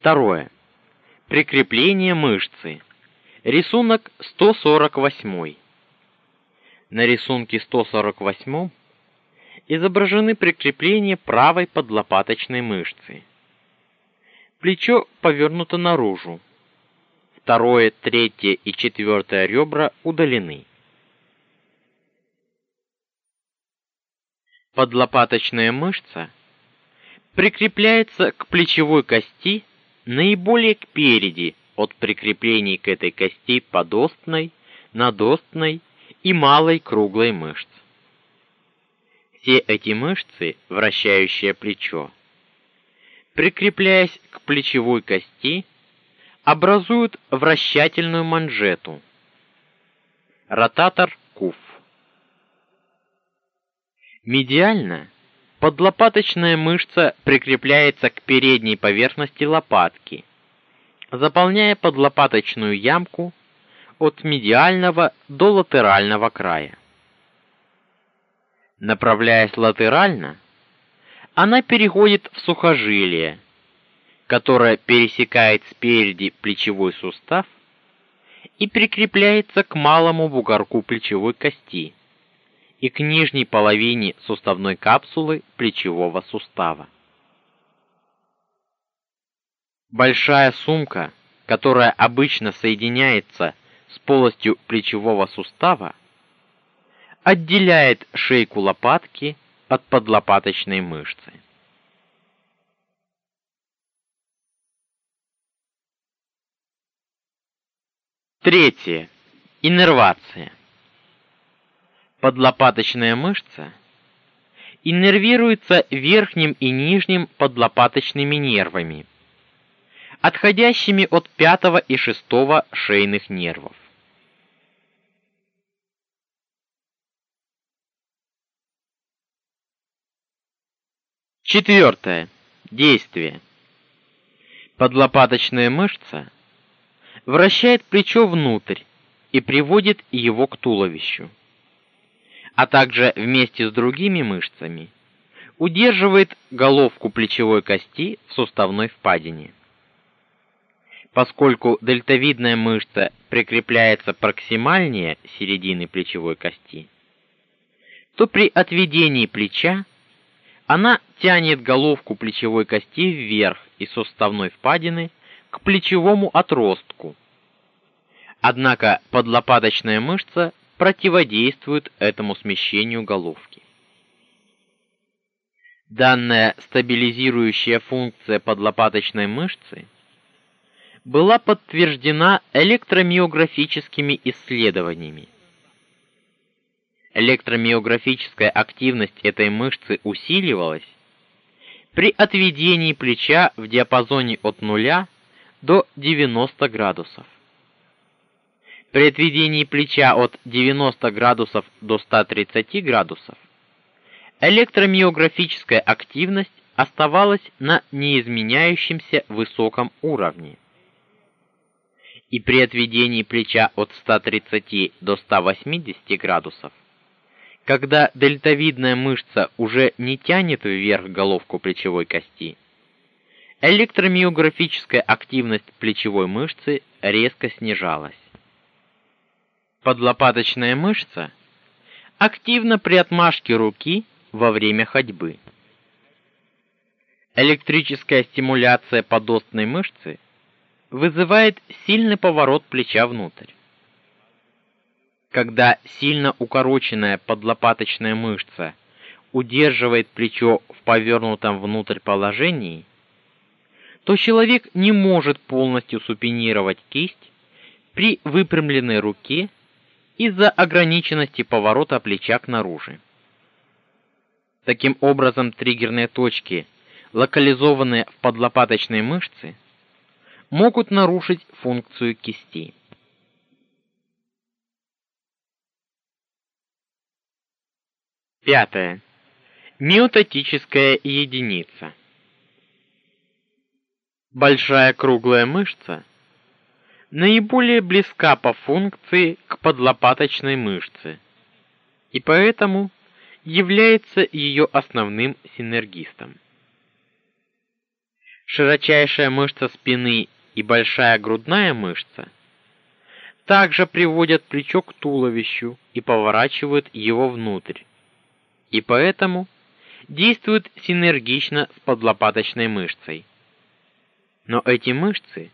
Второе. Прикрепление мышцы. Рисунок 148. На рисунке 148 изображены прикрепления правой подлопаточной мышцы. Плечо повернуто наружу. Второе, третье и четвертое ребра удалены. Подлопаточная мышца прикрепляется к плечевой кости наиболее кпереди от прикреплений к этой кости подостной, надостной и малой круглой мышц. Все эти мышцы, вращающие плечо, прикрепляясь к плечевой кости, образуют вращательную манжету. Ротатор куф. Медиально подлопаточная мышца прикрепляется к передней поверхности лопатки, заполняя подлопаточную ямку от медиального до латерального края. Направляясь латерально, она переходит в сухожилие, которое пересекает спереди плечевой сустав и прикрепляется к малому бугорку плечевой кости и к нижней половине суставной капсулы плечевого сустава. Большая сумка, которая обычно соединяется с полостью плечевого сустава, отделяет шейку лопатки от подлопаточной мышцы. Третье. Иннервация. Подлопаточная мышца иннервируется верхним и нижним подлопаточными нервами, отходящими от пятого и шестого шейных нервов. Четвертое. Действие. Подлопаточная мышца вращает плечо внутрь и приводит его к туловищу, а также вместе с другими мышцами удерживает головку плечевой кости в суставной впадине. Поскольку дельтовидная мышца прикрепляется проксимальнее середины плечевой кости, то при отведении плеча она тянет головку плечевой кости вверх из суставной впадины к плечевому отростку. Однако подлопаточная мышца противодействует этому смещению головки. Данная стабилизирующая функция подлопаточной мышцы была подтверждена электромиографическими исследованиями электромиографическая активность этой мышцы усиливалась при отведении плеча в диапазоне от 0 до 90 градусов. При отведении плеча от 90 градусов до 130 градусов электромиографическая активность оставалась на неизменяющемся высоком уровне. И при отведении плеча от 130 до 180 градусов когда дельтовидная мышца уже не тянет вверх головку плечевой кости, электромиографическая активность плечевой мышцы резко снижалась. Подлопаточная мышца активна при отмашке руки во время ходьбы. Электрическая стимуляция подостной мышцы вызывает сильный поворот плеча внутрь когда сильно укороченная подлопаточная мышца удерживает плечо в повернутом внутрь положении, то человек не может полностью супинировать кисть при выпрямленной руке из-за ограниченности поворота плеча к наружу. Таким образом, триггерные точки, локализованные в подлопаточной мышце, могут нарушить функцию кисти. Пятое. Миотатическая единица. Большая круглая мышца наиболее близка по функции к подлопаточной мышце и поэтому является ее основным синергистом. Широчайшая мышца спины и большая грудная мышца также приводят плечо к туловищу и поворачивают его внутрь. И поэтому действуют синергично с подлопаточной мышцей. Но эти мышцы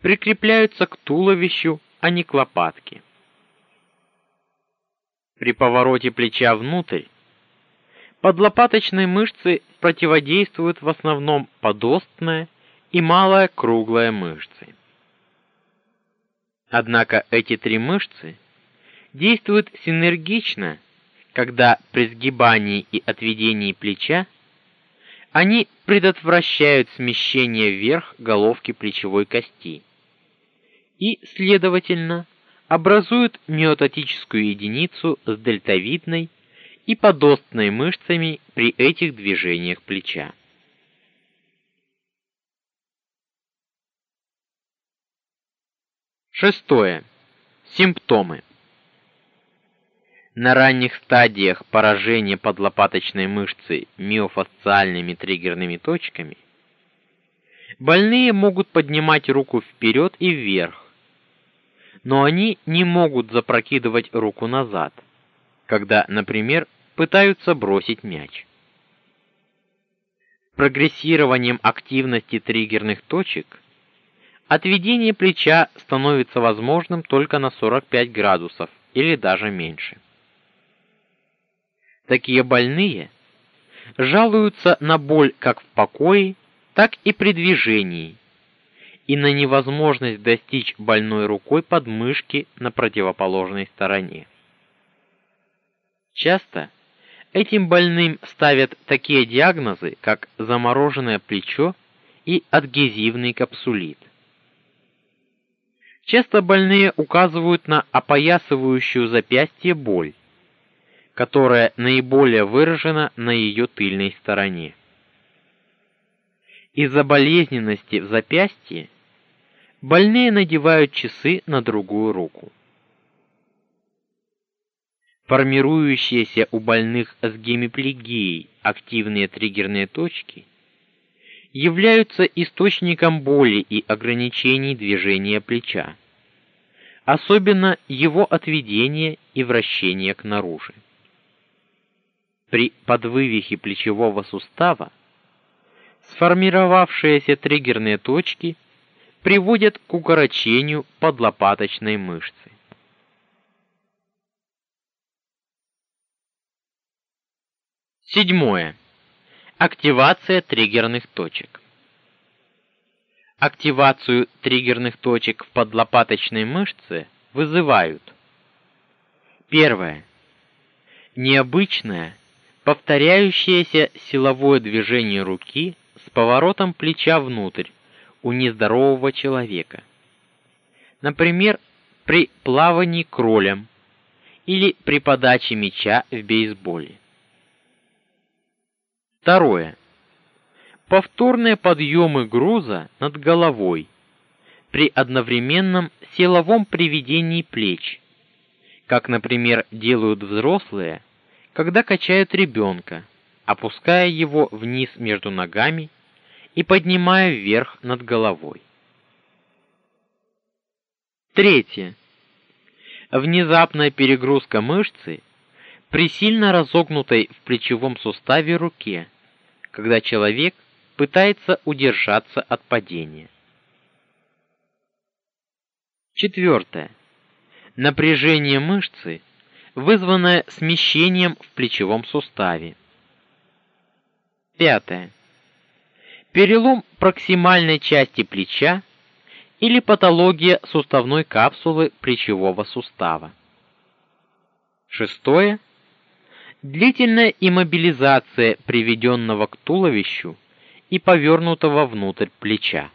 прикрепляются к туловищу, а не к лопатке. При повороте плеча внутрь подлопаточные мышцы противодействуют в основном подостная и малая круглая мышцы. Однако эти три мышцы действуют синергично, когда при сгибании и отведении плеча они предотвращают смещение вверх головки плечевой кости и, следовательно, образуют миотатическую единицу с дельтовидной и подостной мышцами при этих движениях плеча. Шестое. Симптомы. На ранних стадиях поражения подлопаточной мышцы миофасциальными триггерными точками больные могут поднимать руку вперед и вверх, но они не могут запрокидывать руку назад, когда, например, пытаются бросить мяч. Прогрессированием активности триггерных точек отведение плеча становится возможным только на 45 градусов или даже меньше. Такие больные жалуются на боль как в покое, так и при движении и на невозможность достичь больной рукой подмышки на противоположной стороне. Часто этим больным ставят такие диагнозы, как замороженное плечо и адгезивный капсулит. Часто больные указывают на опоясывающую запястье боль, которая наиболее выражена на ее тыльной стороне. Из-за болезненности в запястье больные надевают часы на другую руку. Формирующиеся у больных с гемиплегией активные триггерные точки являются источником боли и ограничений движения плеча, особенно его отведения и вращения к наружу. При подвывихе плечевого сустава сформировавшиеся триггерные точки – приводят к укорочению подлопаточной мышцы. Седьмое. Активация триггерных точек. Активацию триггерных точек в подлопаточной мышце вызывают Первое. Необычное, повторяющееся силовое движение руки с поворотом плеча внутрь у нездорового человека. Например, при плавании кролем или при подаче мяча в бейсболе. Второе. Повторные подъемы груза над головой при одновременном силовом приведении плеч, как, например, делают взрослые, когда качают ребенка, опуская его вниз между ногами и поднимая вверх над головой. Третье. Внезапная перегрузка мышцы при сильно разогнутой в плечевом суставе руке, когда человек пытается удержаться от падения. Четвертое. Напряжение мышцы, вызванное смещением в плечевом суставе. Пятое перелом проксимальной части плеча или патология суставной капсулы плечевого сустава. Шестое. Длительная иммобилизация приведенного к туловищу и повернутого внутрь плеча.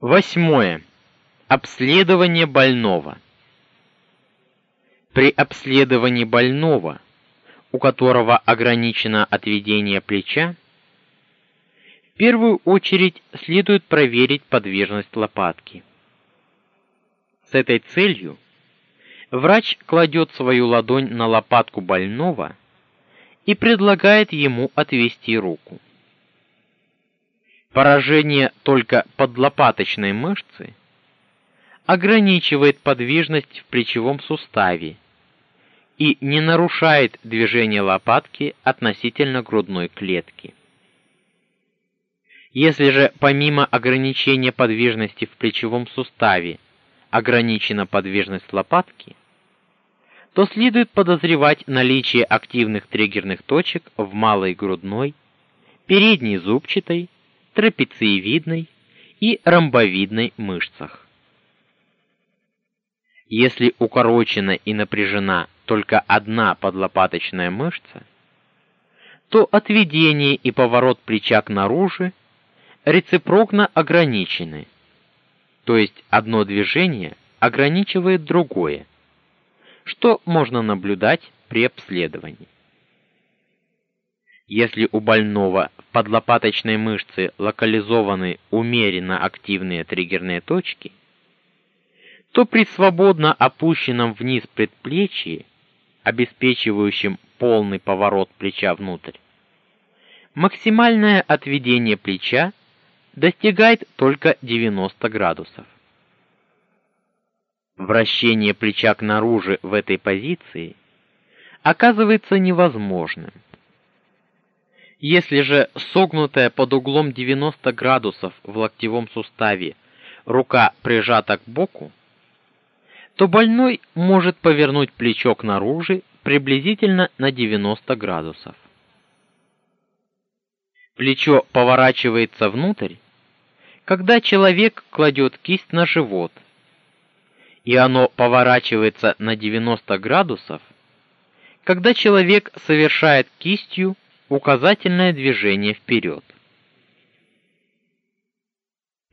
Восьмое. Обследование больного. При обследовании больного у которого ограничено отведение плеча, в первую очередь следует проверить подвижность лопатки. С этой целью врач кладет свою ладонь на лопатку больного и предлагает ему отвести руку. Поражение только подлопаточной мышцы ограничивает подвижность в плечевом суставе и не нарушает движение лопатки относительно грудной клетки. Если же помимо ограничения подвижности в плечевом суставе ограничена подвижность лопатки, то следует подозревать наличие активных триггерных точек в малой грудной, передней зубчатой, трапециевидной и ромбовидной мышцах. Если укорочена и напряжена только одна подлопаточная мышца, то отведение и поворот плеча к наружу рецепрокно ограничены. То есть одно движение ограничивает другое, что можно наблюдать при обследовании. Если у больного в подлопаточной мышце локализованы умеренно активные триггерные точки, то при свободно опущенном вниз предплечье, обеспечивающем полный поворот плеча внутрь, максимальное отведение плеча достигает только 90 градусов. Вращение плеча к наружу в этой позиции оказывается невозможным. Если же согнутая под углом 90 градусов в локтевом суставе рука прижата к боку, то больной может повернуть плечо к наружу приблизительно на 90 градусов. Плечо поворачивается внутрь, когда человек кладет кисть на живот, и оно поворачивается на 90 градусов, когда человек совершает кистью указательное движение вперед.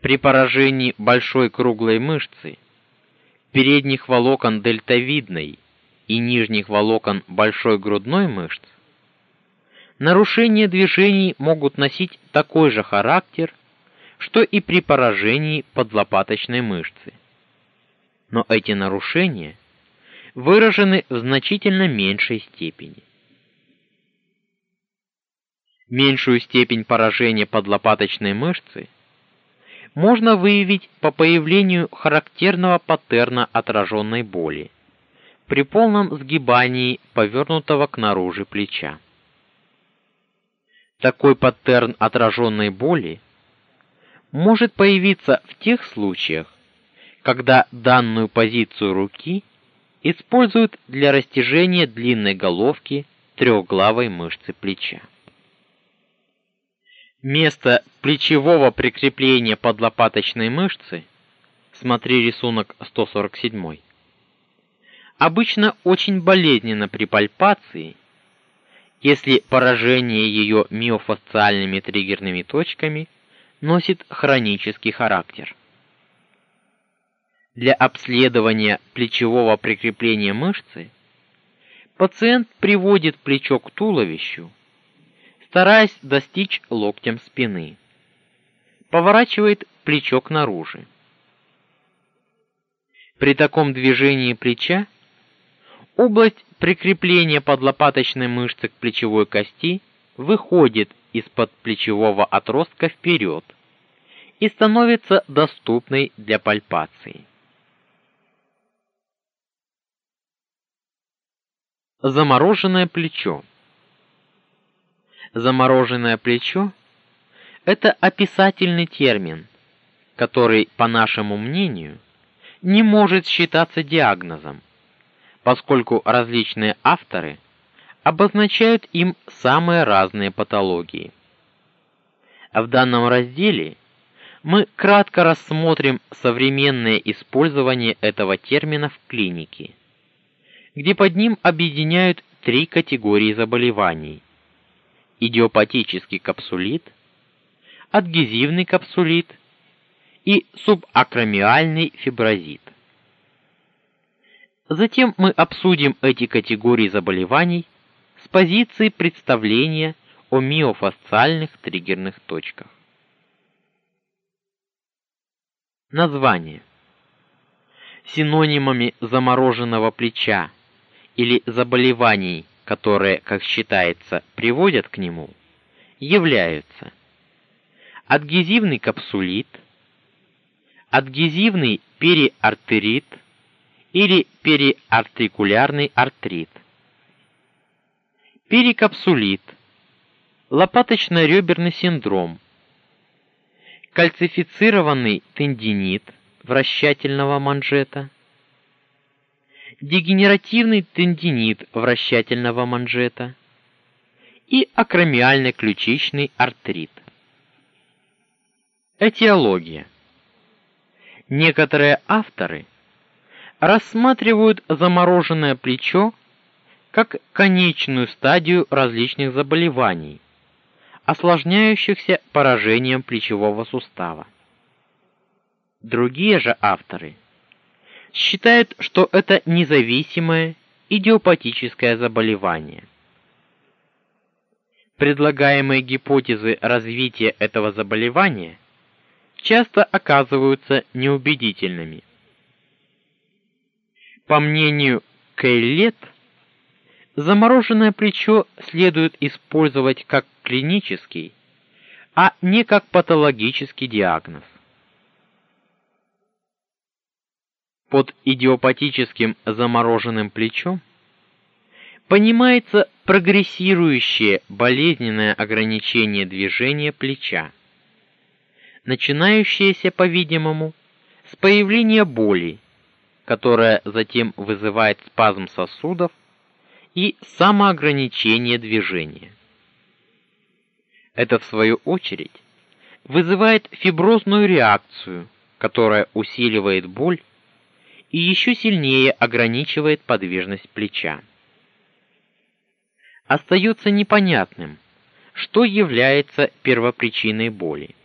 При поражении большой круглой мышцы, передних волокон дельтовидной и нижних волокон большой грудной мышц, нарушения движений могут носить такой же характер, что и при поражении подлопаточной мышцы. Но эти нарушения выражены в значительно меньшей степени. Меньшую степень поражения подлопаточной мышцы можно выявить по появлению характерного паттерна отраженной боли при полном сгибании повернутого к наружу плеча. Такой паттерн отраженной боли может появиться в тех случаях, когда данную позицию руки используют для растяжения длинной головки трехглавой мышцы плеча. Место плечевого прикрепления подлопаточной мышцы, смотри рисунок 147, обычно очень болезненно при пальпации если поражение ее миофасциальными триггерными точками носит хронический характер. Для обследования плечевого прикрепления мышцы пациент приводит плечо к туловищу, стараясь достичь локтем спины. Поворачивает плечо к наружу. При таком движении плеча область прикрепление подлопаточной мышцы к плечевой кости выходит из-под плечевого отростка вперед и становится доступной для пальпации. Замороженное плечо. Замороженное плечо это описательный термин, который, по нашему мнению, не может считаться диагнозом поскольку различные авторы обозначают им самые разные патологии. В данном разделе мы кратко рассмотрим современное использование этого термина в клинике, где под ним объединяют три категории заболеваний: идиопатический капсулит, адгезивный капсулит и субакромиальный фиброзит. Затем мы обсудим эти категории заболеваний с позиции представления о миофасциальных триггерных точках. Название. Синонимами замороженного плеча или заболеваний которые, как считается, приводят к нему, являются адгезивный капсулит, адгезивный периартерит или периартрикулярный артрит, перикапсулит, лопаточно-реберный синдром, кальцифицированный тендинит вращательного манжета, дегенеративный тендинит вращательного манжета и акромиально-ключичный артрит. Этиология. Некоторые авторы рассматривают замороженное плечо как конечную стадию различных заболеваний, осложняющихся поражением плечевого сустава. Другие же авторы считают, что это независимое идиопатическое заболевание. Предлагаемые гипотезы развития этого заболевания часто оказываются неубедительными. По мнению Кейлет, замороженное плечо следует использовать как клинический, а не как патологический диагноз. Под идиопатическим замороженным плечом понимается прогрессирующее болезненное ограничение движения плеча, начинающееся, по-видимому, с появления боли, которая затем вызывает спазм сосудов и самоограничение движения. Это в свою очередь вызывает фиброзную реакцию, которая усиливает боль и еще сильнее ограничивает подвижность плеча. Остается непонятным, что является первопричиной боли.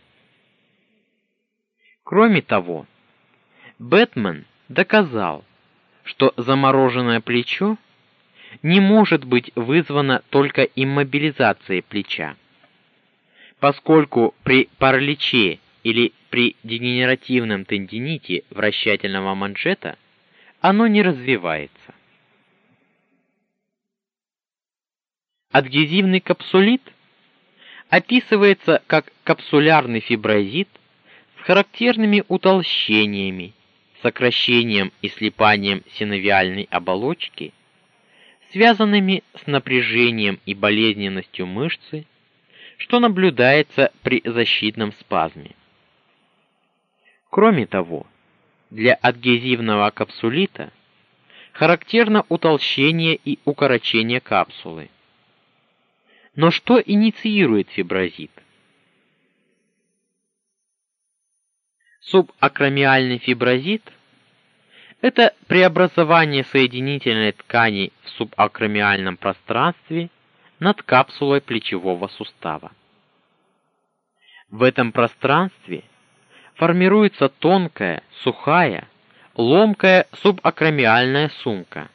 Кроме того, Бэтмен доказал, что замороженное плечо не может быть вызвано только иммобилизацией плеча, поскольку при параличе или при дегенеративном тендините вращательного манжета оно не развивается. Адгезивный капсулит описывается как капсулярный фиброзит с характерными утолщениями, сокращением и слипанием синовиальной оболочки, связанными с напряжением и болезненностью мышцы, что наблюдается при защитном спазме. Кроме того, для адгезивного капсулита характерно утолщение и укорочение капсулы. Но что инициирует фиброзит? Субакромиальный фиброзит это преобразование соединительной ткани в субакромиальном пространстве над капсулой плечевого сустава. В этом пространстве формируется тонкая, сухая, ломкая субакромиальная сумка.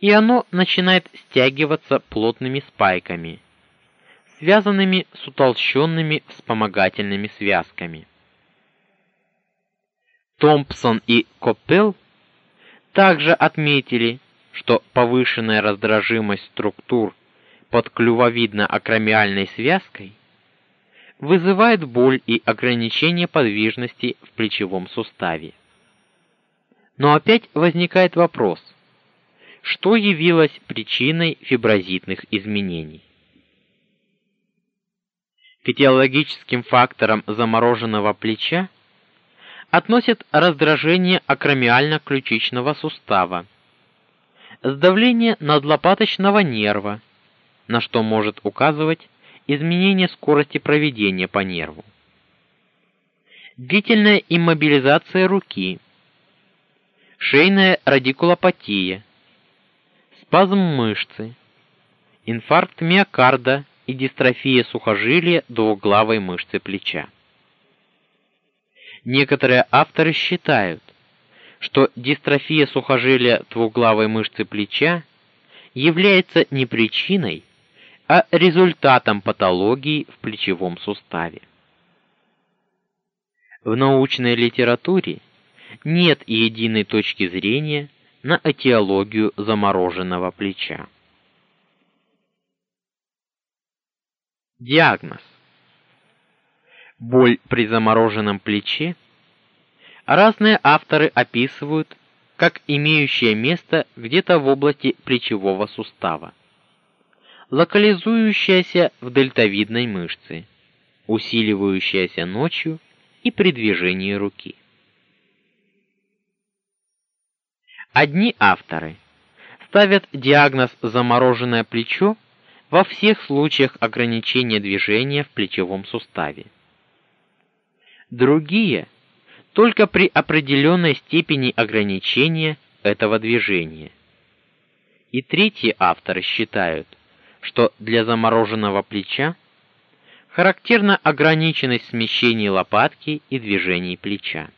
И оно начинает стягиваться плотными спайками, связанными с утолщенными вспомогательными связками. Томпсон и Коппел также отметили, что повышенная раздражимость структур под клювовидно-акромиальной связкой вызывает боль и ограничение подвижности в плечевом суставе. Но опять возникает вопрос: что явилось причиной фиброзитных изменений? К этиологическим факторам замороженного плеча относят раздражение акромиально-ключичного сустава, сдавление надлопаточного нерва, на что может указывать изменение скорости проведения по нерву. Длительная иммобилизация руки, шейная радикулопатия, спазм мышцы, инфаркт миокарда и дистрофия сухожилия двуглавой мышцы плеча. Некоторые авторы считают, что дистрофия сухожилия двуглавой мышцы плеча является не причиной, а результатом патологии в плечевом суставе. В научной литературе нет единой точки зрения на этиологию замороженного плеча. Диагноз. Боль при замороженном плече разные авторы описывают как имеющая место где-то в области плечевого сустава локализующаяся в дельтовидной мышце, усиливающаяся ночью и при движении руки. Одни авторы ставят диагноз замороженное плечо во всех случаях ограничения движения в плечевом суставе. Другие только при определенной степени ограничения этого движения. И третьи авторы считают, что для замороженного плеча характерна ограниченность смещений лопатки и движений плеча.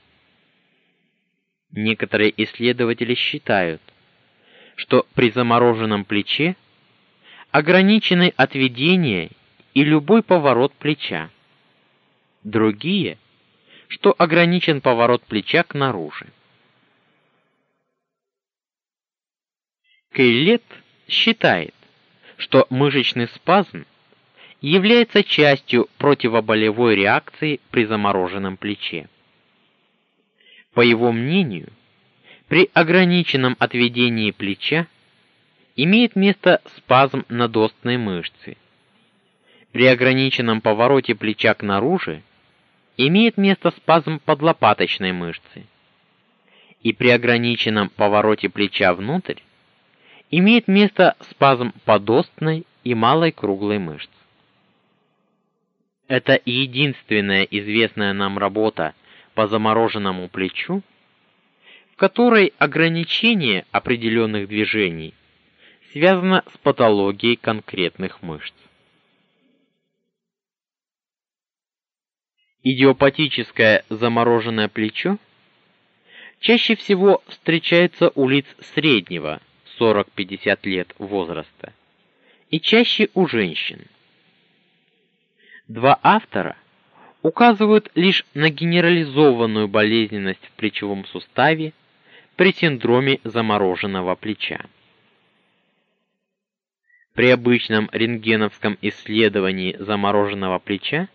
Некоторые исследователи считают, что при замороженном плече ограничены отведение и любой поворот плеча. Другие, что ограничен поворот плеча к наружу. Кейлет считает, что мышечный спазм является частью противоболевой реакции при замороженном плече. По его мнению, при ограниченном отведении плеча имеет место спазм надостной мышцы. При ограниченном повороте плеча к наружу имеет место спазм подлопаточной мышцы. И при ограниченном повороте плеча внутрь имеет место спазм подостной и малой круглой мышц. Это единственная известная нам работа по замороженному плечу, в которой ограничение определенных движений – связано с патологией конкретных мышц. Идиопатическое замороженное плечо чаще всего встречается у лиц среднего 40-50 лет возраста и чаще у женщин. Два автора указывают лишь на генерализованную болезненность в плечевом суставе при синдроме замороженного плеча. При обычном рентгеновском исследовании замороженного плеча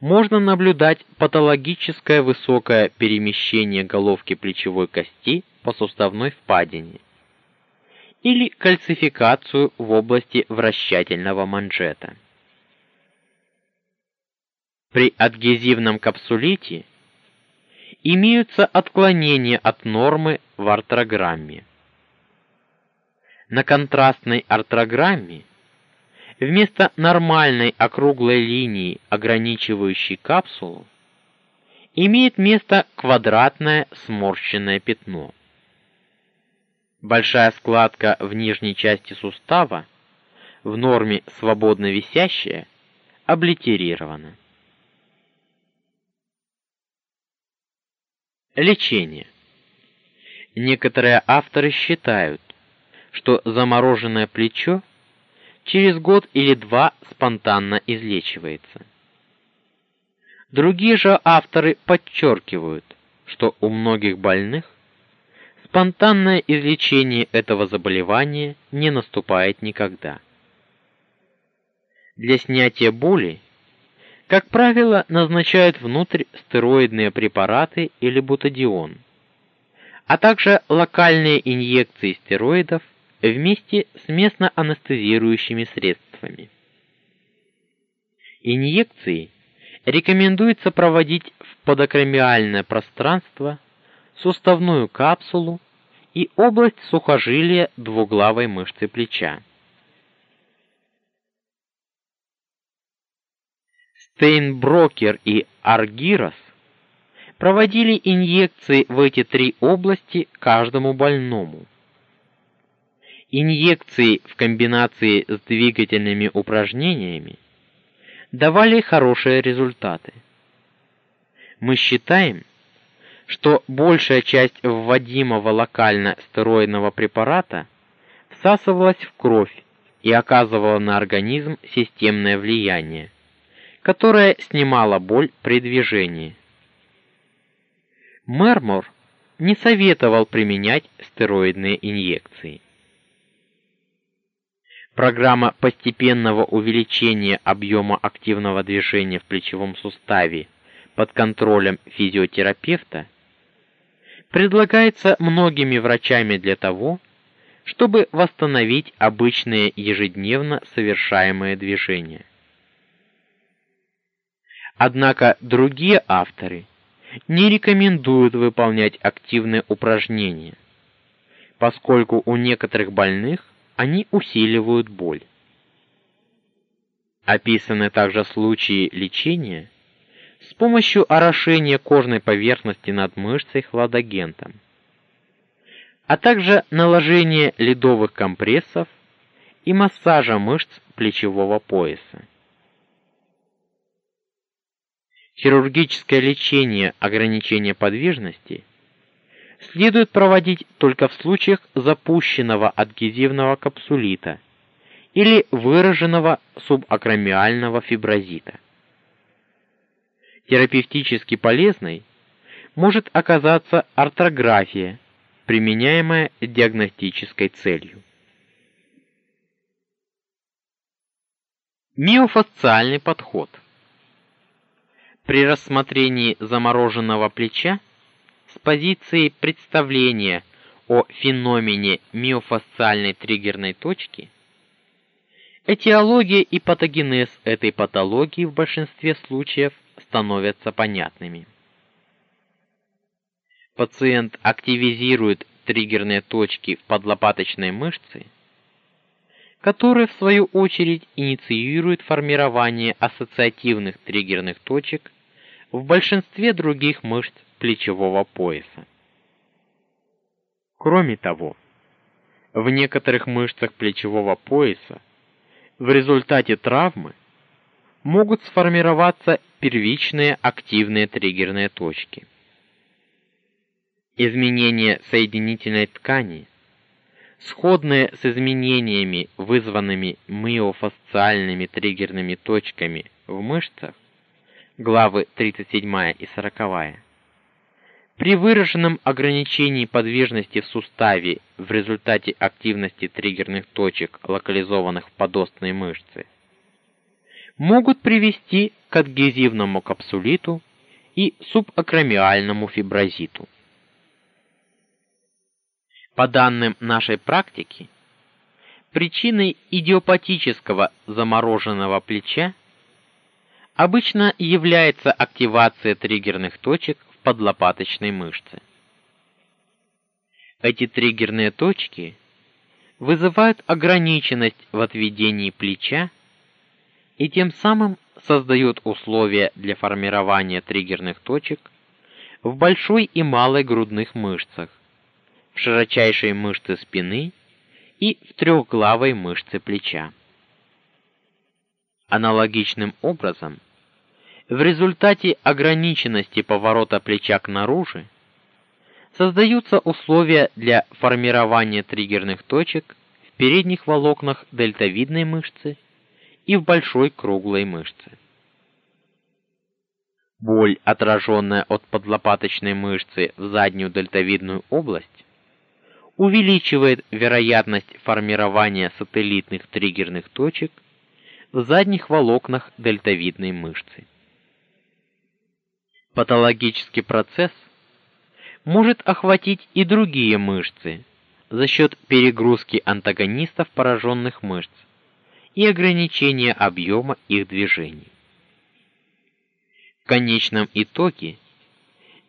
можно наблюдать патологическое высокое перемещение головки плечевой кости по суставной впадине или кальцификацию в области вращательного манжета. При адгезивном капсулите имеются отклонения от нормы в артрограмме на контрастной артрограмме вместо нормальной округлой линии, ограничивающей капсулу, имеет место квадратное сморщенное пятно. Большая складка в нижней части сустава, в норме свободно висящая, облитерирована. Лечение. Некоторые авторы считают, что замороженное плечо через год или два спонтанно излечивается. Другие же авторы подчеркивают, что у многих больных спонтанное излечение этого заболевания не наступает никогда. Для снятия боли, как правило, назначают внутрь стероидные препараты или бутадион, а также локальные инъекции стероидов вместе с местно анестезирующими средствами. Инъекции рекомендуется проводить в подакромиальное пространство, суставную капсулу и область сухожилия двуглавой мышцы плеча. Стейнброкер и Аргирос проводили инъекции в эти три области каждому больному. Инъекции в комбинации с двигательными упражнениями давали хорошие результаты. Мы считаем, что большая часть вводимого локально стероидного препарата всасывалась в кровь и оказывала на организм системное влияние, которое снимало боль при движении. Мермор не советовал применять стероидные инъекции. Программа постепенного увеличения объема активного движения в плечевом суставе под контролем физиотерапевта предлагается многими врачами для того, чтобы восстановить обычные ежедневно совершаемые движения. Однако другие авторы не рекомендуют выполнять активные упражнения, поскольку у некоторых больных они усиливают боль. Описаны также случаи лечения с помощью орошения кожной поверхности над мышцей хладагентом, а также наложения ледовых компрессов и массажа мышц плечевого пояса. Хирургическое лечение ограничения подвижности следует проводить только в случаях запущенного адгезивного капсулита или выраженного субакромиального фиброзита. Терапевтически полезной может оказаться артрография, применяемая диагностической целью. Миофасциальный подход – при рассмотрении замороженного плеча с позиции представления о феномене миофасциальной триггерной точки этиология и патогенез этой патологии в большинстве случаев становятся понятными. Пациент активизирует триггерные точки в подлопаточной мышце, которые в свою очередь инициируют формирование ассоциативных триггерных точек в большинстве других мышц плечевого пояса. Кроме того, в некоторых мышцах плечевого пояса в результате травмы могут сформироваться первичные активные триггерные точки. Изменения соединительной ткани, сходные с изменениями, вызванными миофасциальными триггерными точками в мышцах, главы 37 и 40. При выраженном ограничении подвижности в суставе в результате активности триггерных точек, локализованных в подостной мышце, могут привести к адгезивному капсулиту и субакромиальному фиброзиту. По данным нашей практики, причиной идиопатического замороженного плеча обычно является активация триггерных точек в подлопаточной мышце. Эти триггерные точки вызывают ограниченность в отведении плеча и тем самым создают условия для формирования триггерных точек в большой и малой грудных мышцах, в широчайшей мышце спины и в трехглавой мышце плеча. Аналогичным образом, в результате ограниченности поворота плеча к наружу создаются условия для формирования триггерных точек в передних волокнах дельтовидной мышцы и в большой круглой мышце. Боль, отраженная от подлопаточной мышцы в заднюю дельтовидную область, увеличивает вероятность формирования сателлитных триггерных точек в задних волокнах дельтовидной мышцы. Патологический процесс может охватить и другие мышцы за счет перегрузки антагонистов пораженных мышц и ограничения объема их движений. В конечном итоге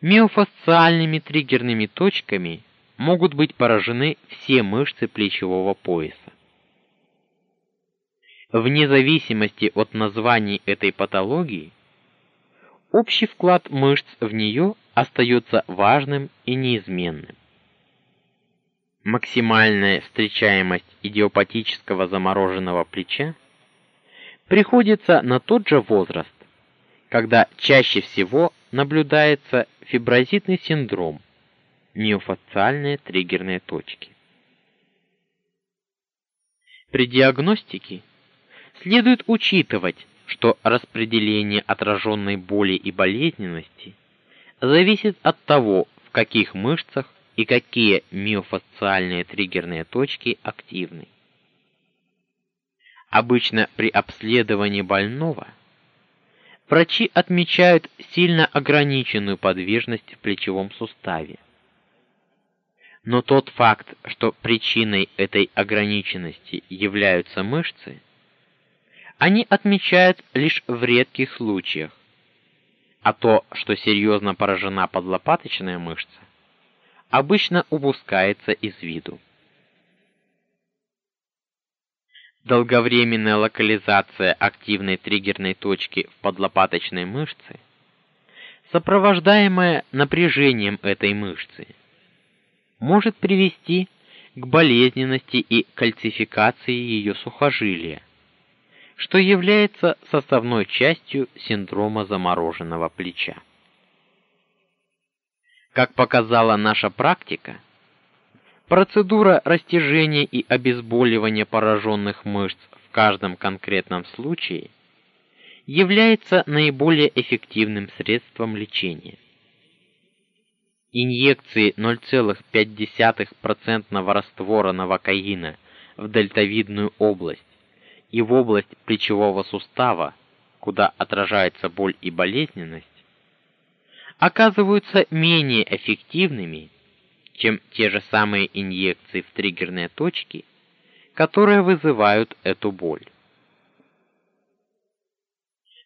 миофасциальными триггерными точками могут быть поражены все мышцы плечевого пояса. Вне зависимости от названий этой патологии, общий вклад мышц в нее остается важным и неизменным. Максимальная встречаемость идиопатического замороженного плеча приходится на тот же возраст, когда чаще всего наблюдается фиброзитный синдром, миофасциальные триггерные точки. При диагностике следует учитывать, что распределение отраженной боли и болезненности зависит от того, в каких мышцах и какие миофасциальные триггерные точки активны. Обычно при обследовании больного врачи отмечают сильно ограниченную подвижность в плечевом суставе. Но тот факт, что причиной этой ограниченности являются мышцы, они отмечают лишь в редких случаях. А то, что серьезно поражена подлопаточная мышца, обычно упускается из виду. Долговременная локализация активной триггерной точки в подлопаточной мышце, сопровождаемая напряжением этой мышцы, может привести к болезненности и кальцификации ее сухожилия, что является составной частью синдрома замороженного плеча. Как показала наша практика, процедура растяжения и обезболивания пораженных мышц в каждом конкретном случае является наиболее эффективным средством лечения. Инъекции 0,5% раствора новокаина в дельтовидную область и в область плечевого сустава, куда отражается боль и болезненность, оказываются менее эффективными, чем те же самые инъекции в триггерные точки, которые вызывают эту боль.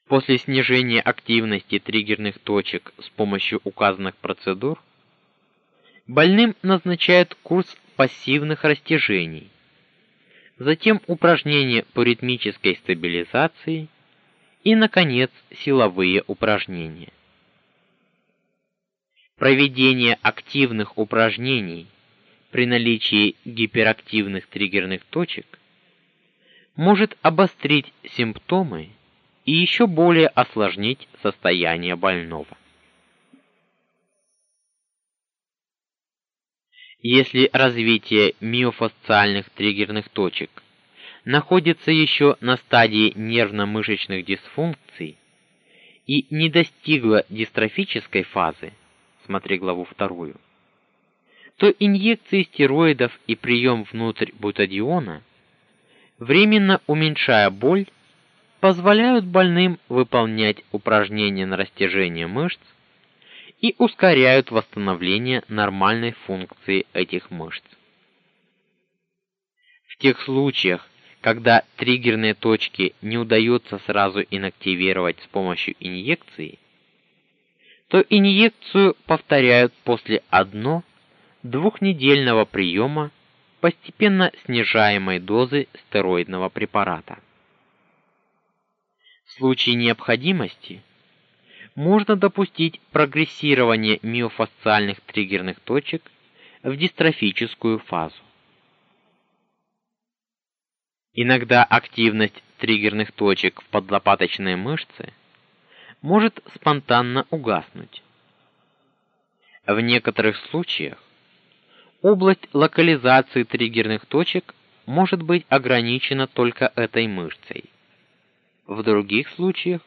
После снижения активности триггерных точек с помощью указанных процедур больным назначают курс пассивных растяжений, затем упражнения по ритмической стабилизации и наконец силовые упражнения. Проведение активных упражнений при наличии гиперактивных триггерных точек может обострить симптомы и еще более осложнить состояние больного. Если развитие миофасциальных триггерных точек находится еще на стадии нервно-мышечных дисфункций и не достигло дистрофической фазы, смотри главу вторую, то инъекции стероидов и прием внутрь бутадиона, временно уменьшая боль, позволяют больным выполнять упражнения на растяжение мышц и ускоряют восстановление нормальной функции этих мышц. В тех случаях, когда триггерные точки не удается сразу инактивировать с помощью инъекции, то инъекцию повторяют после одно-двухнедельного приема постепенно снижаемой дозы стероидного препарата. В случае необходимости можно допустить прогрессирование миофасциальных триггерных точек в дистрофическую фазу. Иногда активность триггерных точек в подлопаточной мышце может спонтанно угаснуть. В некоторых случаях область локализации триггерных точек может быть ограничена только этой мышцей. В других случаях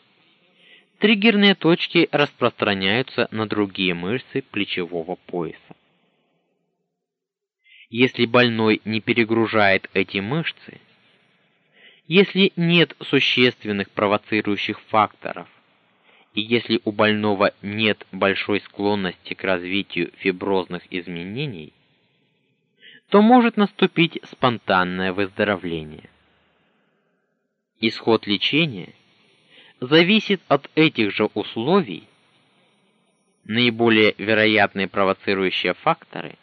триггерные точки распространяются на другие мышцы плечевого пояса. Если больной не перегружает эти мышцы, если нет существенных провоцирующих факторов, и если у больного нет большой склонности к развитию фиброзных изменений, то может наступить спонтанное выздоровление. Исход лечения зависит от этих же условий. Наиболее вероятные провоцирующие факторы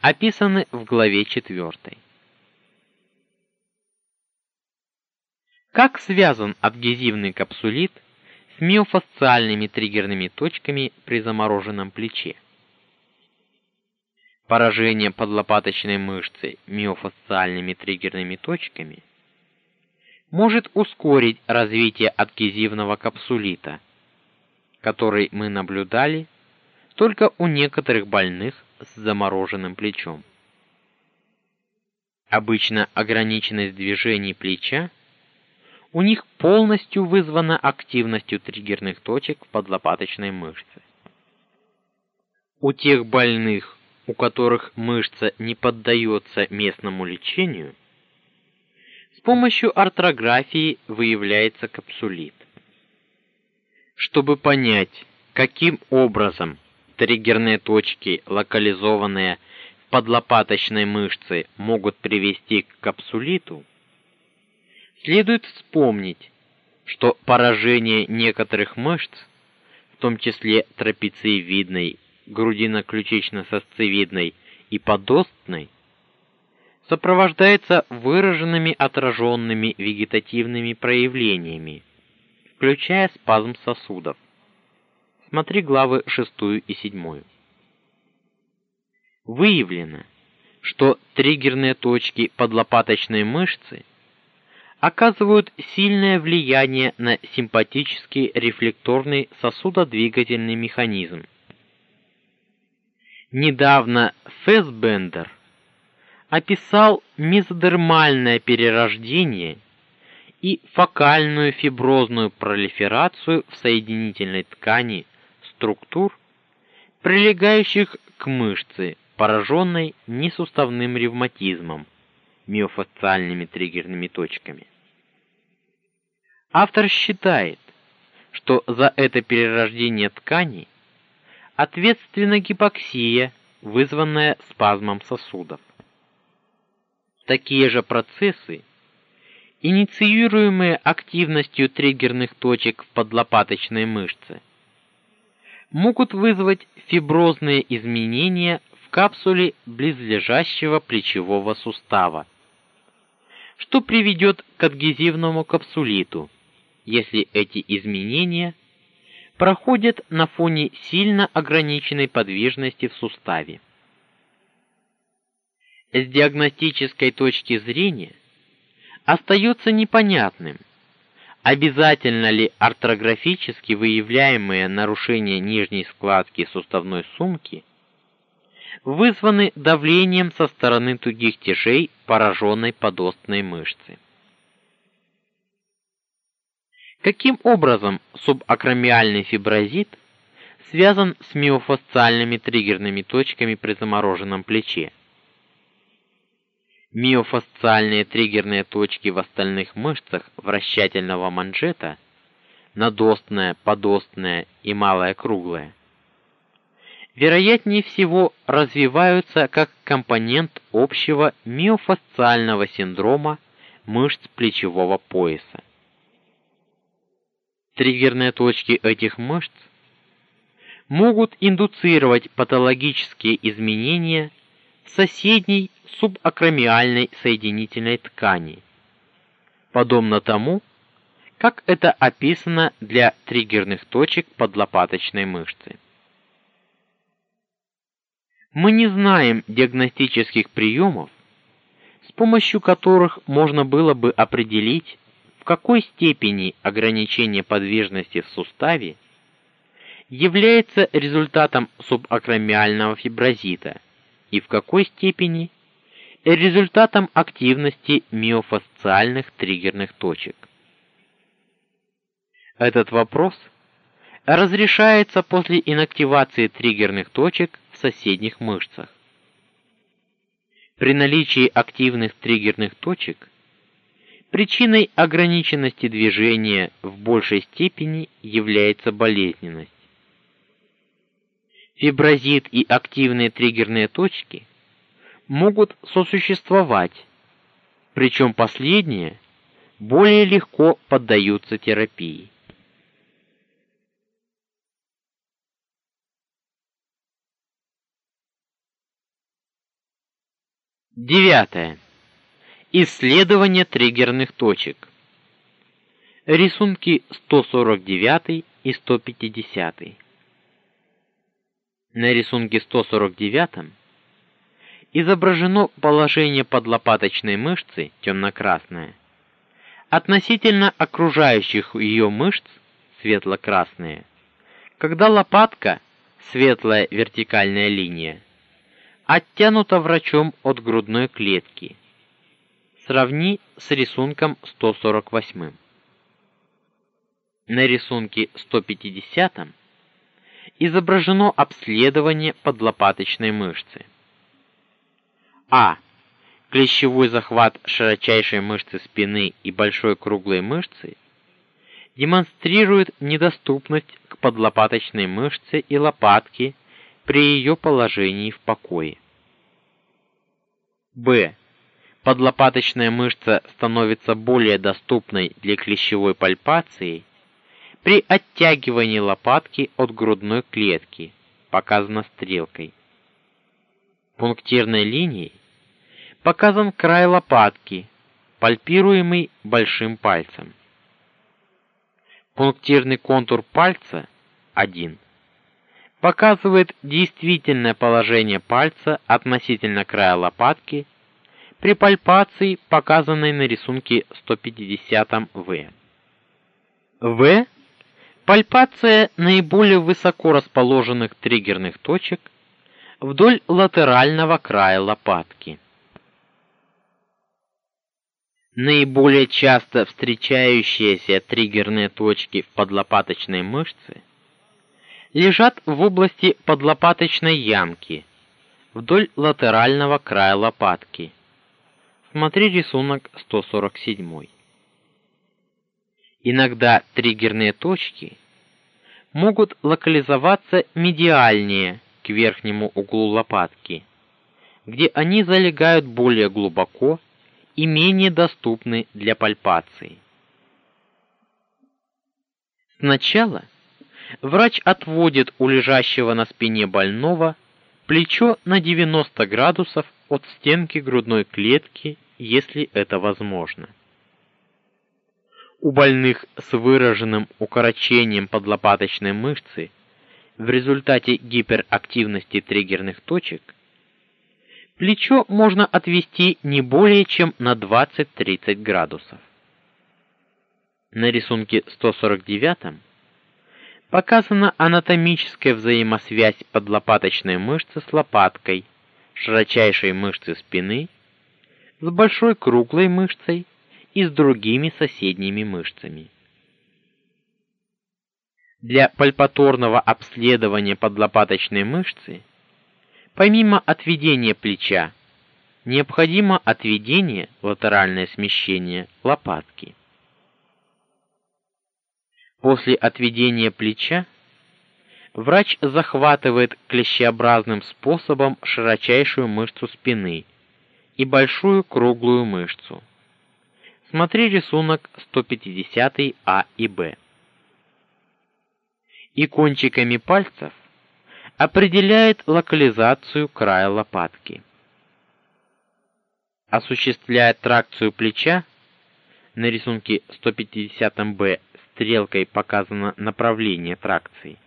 описаны в главе 4. Как связан адгезивный капсулит с миофасциальными триггерными точками при замороженном плече. Поражение подлопаточной мышцы миофасциальными триггерными точками может ускорить развитие адгезивного капсулита, который мы наблюдали только у некоторых больных с замороженным плечом. Обычно ограниченность движений плеча у них полностью вызвана активностью триггерных точек в подлопаточной мышце. У тех больных, у которых мышца не поддается местному лечению, с помощью артрографии выявляется капсулит. Чтобы понять, каким образом триггерные точки, локализованные в подлопаточной мышце, могут привести к капсулиту, следует вспомнить, что поражение некоторых мышц, в том числе трапециевидной, грудино-ключично-сосцевидной и подостной, сопровождается выраженными отраженными вегетативными проявлениями, включая спазм сосудов. Смотри главы 6 и 7. Выявлено, что триггерные точки подлопаточной мышцы оказывают сильное влияние на симпатический рефлекторный сосудодвигательный механизм. Недавно Фесбендер описал мезодермальное перерождение и фокальную фиброзную пролиферацию в соединительной ткани структур, прилегающих к мышце, пораженной несуставным ревматизмом, миофасциальными триггерными точками. Автор считает, что за это перерождение тканей ответственна гипоксия, вызванная спазмом сосудов. Такие же процессы, инициируемые активностью триггерных точек в подлопаточной мышце, могут вызвать фиброзные изменения в капсуле близлежащего плечевого сустава, что приведет к адгезивному капсулиту, если эти изменения проходят на фоне сильно ограниченной подвижности в суставе. С диагностической точки зрения остается непонятным, обязательно ли артрографически выявляемые нарушения нижней складки суставной сумки вызваны давлением со стороны тугих тяжей пораженной подостной мышцы. Каким образом субакромиальный фиброзит связан с миофасциальными триггерными точками при замороженном плече? Миофасциальные триггерные точки в остальных мышцах вращательного манжета, надостная, подостная и малая круглая, вероятнее всего развиваются как компонент общего миофасциального синдрома мышц плечевого пояса. Триггерные точки этих мышц могут индуцировать патологические изменения в соседней субакромиальной соединительной ткани, подобно тому, как это описано для триггерных точек подлопаточной мышцы. Мы не знаем диагностических приемов, с помощью которых можно было бы определить, в какой степени ограничение подвижности в суставе является результатом субакромиального фиброзита и в какой степени результатом активности миофасциальных триггерных точек. Этот вопрос разрешается после инактивации триггерных точек в соседних мышцах. При наличии активных триггерных точек причиной ограниченности движения в большей степени является болезненность. Фиброзит и активные триггерные точки – могут сосуществовать, причем последние более легко поддаются терапии. Девятое. Исследование триггерных точек. Рисунки 149 и 150. На рисунке 149 изображено положение подлопаточной мышцы темно-красное относительно окружающих ее мышц светло-красные. Когда лопатка светлая вертикальная линия оттянута врачом от грудной клетки. Сравни с рисунком 148. На рисунке 150 изображено обследование подлопаточной мышцы. А. клещевой захват широчайшей мышцы спины и большой круглой мышцы демонстрирует недоступность к подлопаточной мышце и лопатке при ее положении в покое. Б. Подлопаточная мышца становится более доступной для клещевой пальпации при оттягивании лопатки от грудной клетки, показано стрелкой. Пунктирной линией показан край лопатки, пальпируемый большим пальцем. Пунктирный контур пальца 1 показывает действительное положение пальца относительно края лопатки при пальпации, показанной на рисунке 150 В. В пальпация наиболее высоко расположенных триггерных точек вдоль латерального края лопатки. Наиболее часто встречающиеся триггерные точки в подлопаточной мышце лежат в области подлопаточной ямки вдоль латерального края лопатки. Смотри рисунок 147. Иногда триггерные точки могут локализоваться медиальнее к верхнему углу лопатки, где они залегают более глубоко и менее доступны для пальпации. Сначала врач отводит у лежащего на спине больного плечо на 90 градусов от стенки грудной клетки, если это возможно. У больных с выраженным укорочением подлопаточной мышцы в результате гиперактивности триггерных точек плечо можно отвести не более чем на 20-30 градусов. На рисунке 149 показана анатомическая взаимосвязь подлопаточной мышцы с лопаткой, широчайшей мышцы спины, с большой круглой мышцей и с другими соседними мышцами. Для пальпаторного обследования подлопаточной мышцы, помимо отведения плеча, необходимо отведение латеральное смещение лопатки. После отведения плеча врач захватывает клещеобразным способом широчайшую мышцу спины и большую круглую мышцу. Смотри рисунок 150 А и Б. И кончиками пальцев определяет локализацию края лопатки. Осуществляя тракцию плеча на рисунке 150 Б стрелкой показано направление тракции.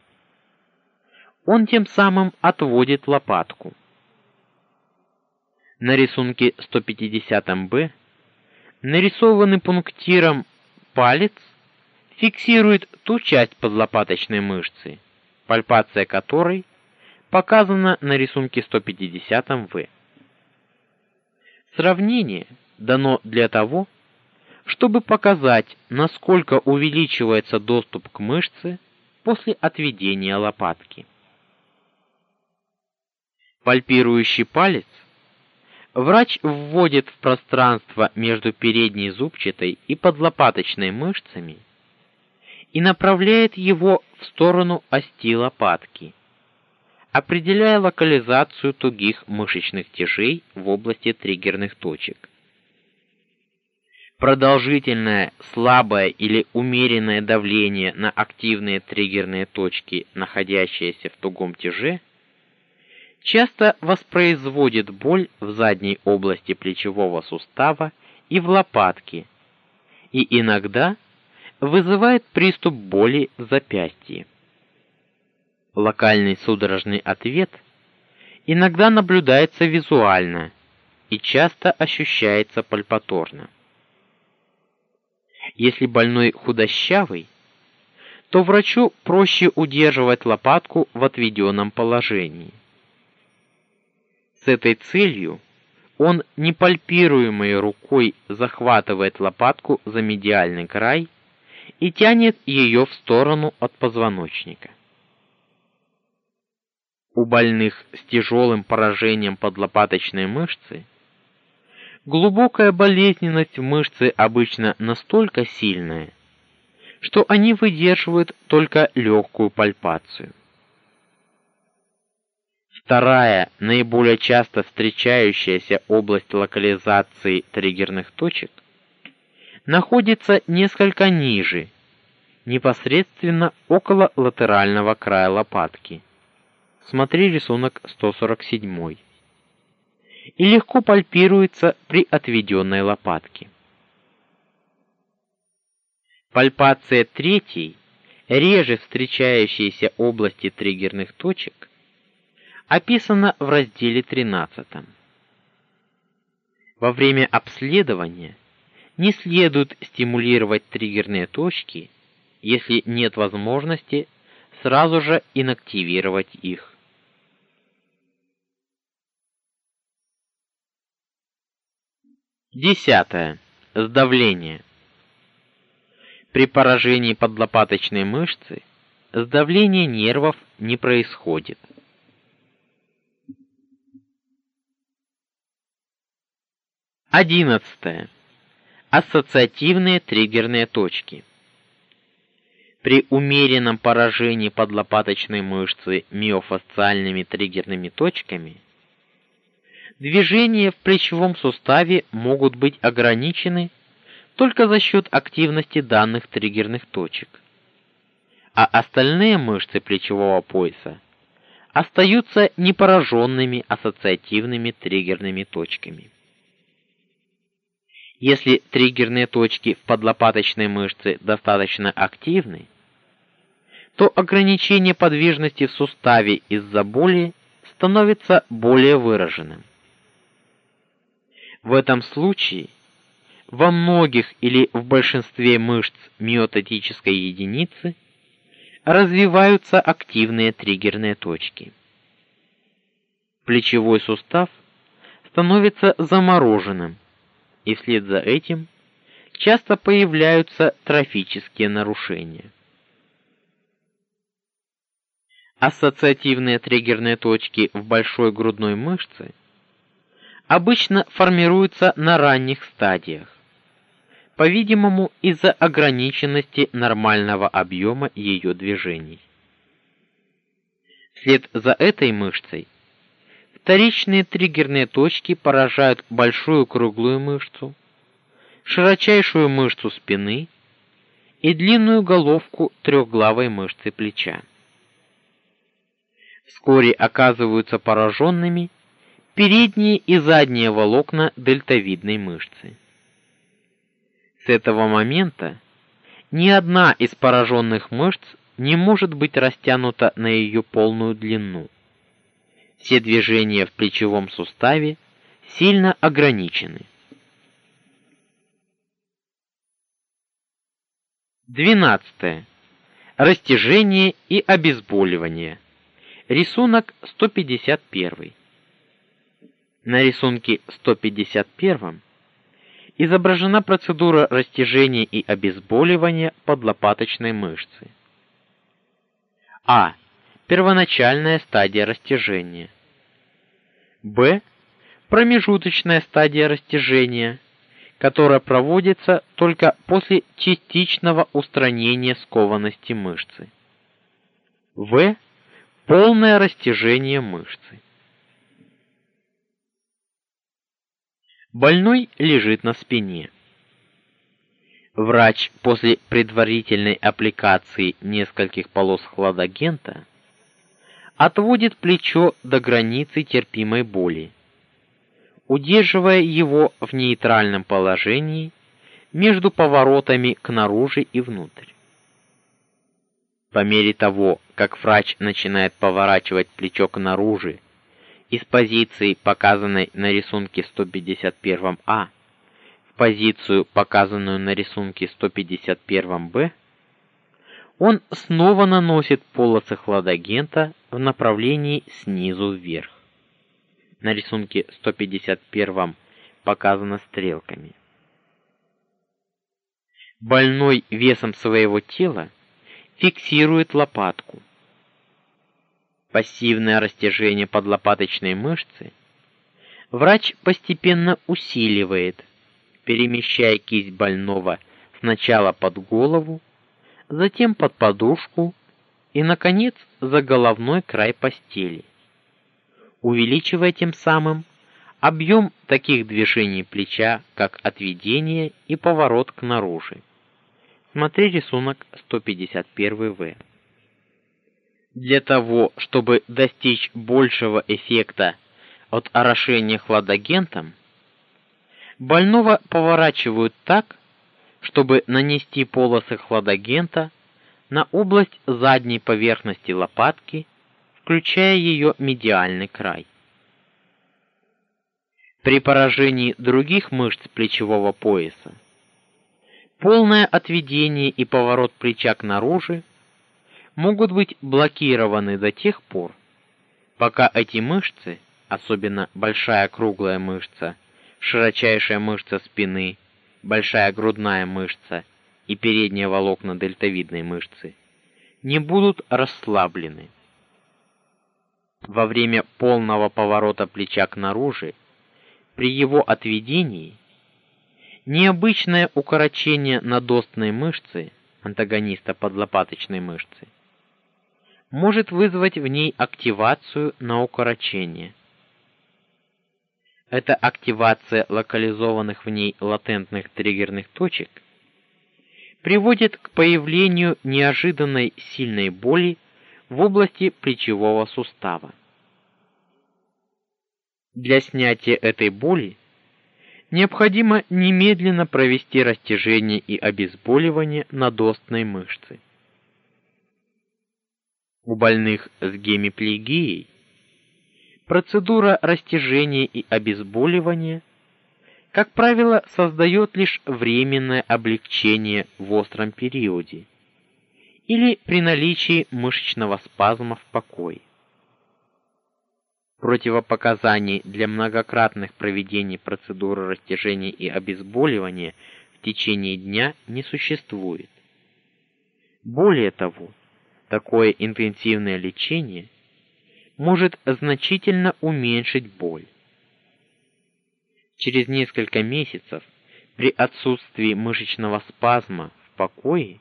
Он тем самым отводит лопатку. На рисунке 150-Б нарисованный пунктиром палец фиксирует ту часть подлопаточной мышцы, пальпация которой показана на рисунке 150-В. Сравнение дано для того, чтобы показать, насколько увеличивается доступ к мышце после отведения лопатки. Пальпирующий палец врач вводит в пространство между передней зубчатой и подлопаточной мышцами и направляет его в сторону ости лопатки, определяя локализацию тугих мышечных тяжей в области триггерных точек. Продолжительное слабое или умеренное давление на активные триггерные точки, находящиеся в тугом тяже, часто воспроизводит боль в задней области плечевого сустава и в лопатке, и иногда вызывает приступ боли в запястье. Локальный судорожный ответ иногда наблюдается визуально и часто ощущается пальпаторно. Если больной худощавый, то врачу проще удерживать лопатку в отведенном положении. С этой целью он непальпируемой рукой захватывает лопатку за медиальный край и тянет ее в сторону от позвоночника. У больных с тяжелым поражением подлопаточной мышцы Глубокая болезненность в мышце обычно настолько сильная, что они выдерживают только легкую пальпацию. Вторая, наиболее часто встречающаяся область локализации триггерных точек находится несколько ниже, непосредственно около латерального края лопатки. Смотри рисунок 147. И легко пальпируется при отведенной лопатке. Пальпация третьей, реже встречающейся области триггерных точек, описана в разделе 13. Во время обследования не следует стимулировать триггерные точки, если нет возможности сразу же инактивировать их. Десятое. Сдавление. При поражении подлопаточной мышцы сдавление нервов не происходит. Одиннадцатое. Ассоциативные триггерные точки. При умеренном поражении подлопаточной мышцы миофасциальными триггерными точками движения в плечевом суставе могут быть ограничены только за счет активности данных триггерных точек. А остальные мышцы плечевого пояса остаются непораженными ассоциативными триггерными точками. Если триггерные точки в подлопаточной мышце достаточно активны, то ограничение подвижности в суставе из-за боли становится более выраженным. В этом случае во многих или в большинстве мышц миотатической единицы развиваются активные триггерные точки. Плечевой сустав становится замороженным, и вслед за этим часто появляются трофические нарушения. Ассоциативные триггерные точки в большой грудной мышце обычно формируются на ранних стадиях, по-видимому, из-за ограниченности нормального объема ее движений. Вслед за этой мышцей вторичные триггерные точки поражают большую круглую мышцу, широчайшую мышцу спины и длинную головку трехглавой мышцы плеча вскоре оказываются пораженными передние и задние волокна дельтовидной мышцы. С этого момента ни одна из пораженных мышц не может быть растянута на ее полную длину. Все движения в плечевом суставе сильно ограничены. 12. Растяжение и обезболивание. Рисунок 151. На рисунке 151 изображена процедура растяжения и обезболивания подлопаточной мышцы. А. Первоначальная стадия растяжения. Б. Промежуточная стадия растяжения, которая проводится только после частичного устранения скованности мышцы. В полное растяжение мышцы. Больной лежит на спине. Врач после предварительной аппликации нескольких полос хладагента отводит плечо до границы терпимой боли, удерживая его в нейтральном положении между поворотами к наружу и внутрь. По мере того, как врач начинает поворачивать плечо к наружу из позиции, показанной на рисунке 151А, в позицию, показанную на рисунке 151Б, он снова наносит полосы хладагента в направлении снизу вверх. На рисунке 151 показано стрелками. Больной весом своего тела фиксирует лопатку. Пассивное растяжение подлопаточной мышцы Врач постепенно усиливает, перемещая кисть больного сначала под голову, затем под подушку и наконец за головной край постели, увеличивая тем самым объем таких движений плеча, как отведение и поворот к наружу. Смотри рисунок 151В. Для того, чтобы достичь большего эффекта от орошения хладагентом, больного поворачивают так, чтобы нанести полосы хладагента на область задней поверхности лопатки, включая ее медиальный край. При поражении других мышц плечевого пояса полное отведение и поворот плеча к наружу могут быть блокированы до тех пор, пока эти мышцы, особенно большая круглая мышца, широчайшая мышца спины, большая грудная мышца и передние волокна дельтовидной мышцы, не будут расслаблены. Во время полного поворота плеча к наружу, при его отведении, необычное укорочение надостной мышцы, антагониста подлопаточной мышцы, может вызвать в ней активацию на укорочение. Эта активация локализованных в ней латентных триггерных точек приводит к появлению неожиданной сильной боли в области плечевого сустава. Для снятия этой боли необходимо немедленно провести растяжение и обезболивание надостной мышцы. У больных с гемиплегией процедура растяжения и обезболивания, как правило, создает лишь временное облегчение в остром периоде или при наличии мышечного спазма в покое. Противопоказаний для многократных проведений процедуры растяжения и обезболивания в течение дня не существует. Более того, Такое интенсивное лечение может значительно уменьшить боль. Через несколько месяцев при отсутствии мышечного спазма в покое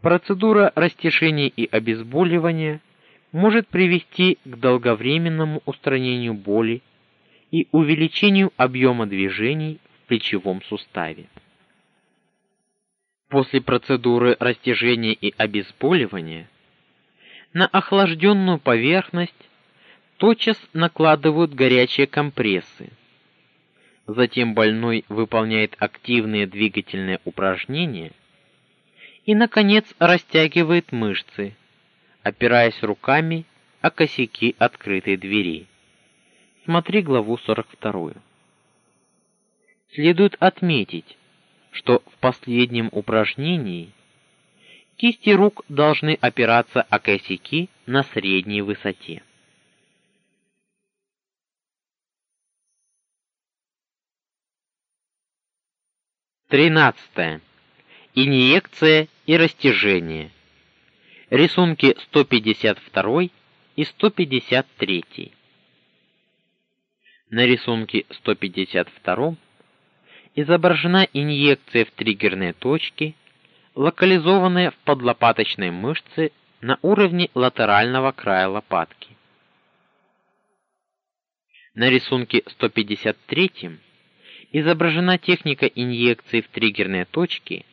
процедура растяжения и обезболивания может привести к долговременному устранению боли и увеличению объема движений в плечевом суставе. После процедуры растяжения и обезболивания на охлажденную поверхность тотчас накладывают горячие компрессы. Затем больной выполняет активные двигательные упражнения и наконец растягивает мышцы, опираясь руками о косяки открытой двери. Смотри главу 42. Следует отметить, что в последнем упражнении кисти рук должны опираться о косяки на средней высоте. Тринадцатое. Инъекция и растяжение. Рисунки 152 и 153. На рисунке 152 изображена инъекция в триггерные точки, локализованные в подлопаточной мышце на уровне латерального края лопатки. На рисунке 153 изображена техника инъекции в триггерные точки,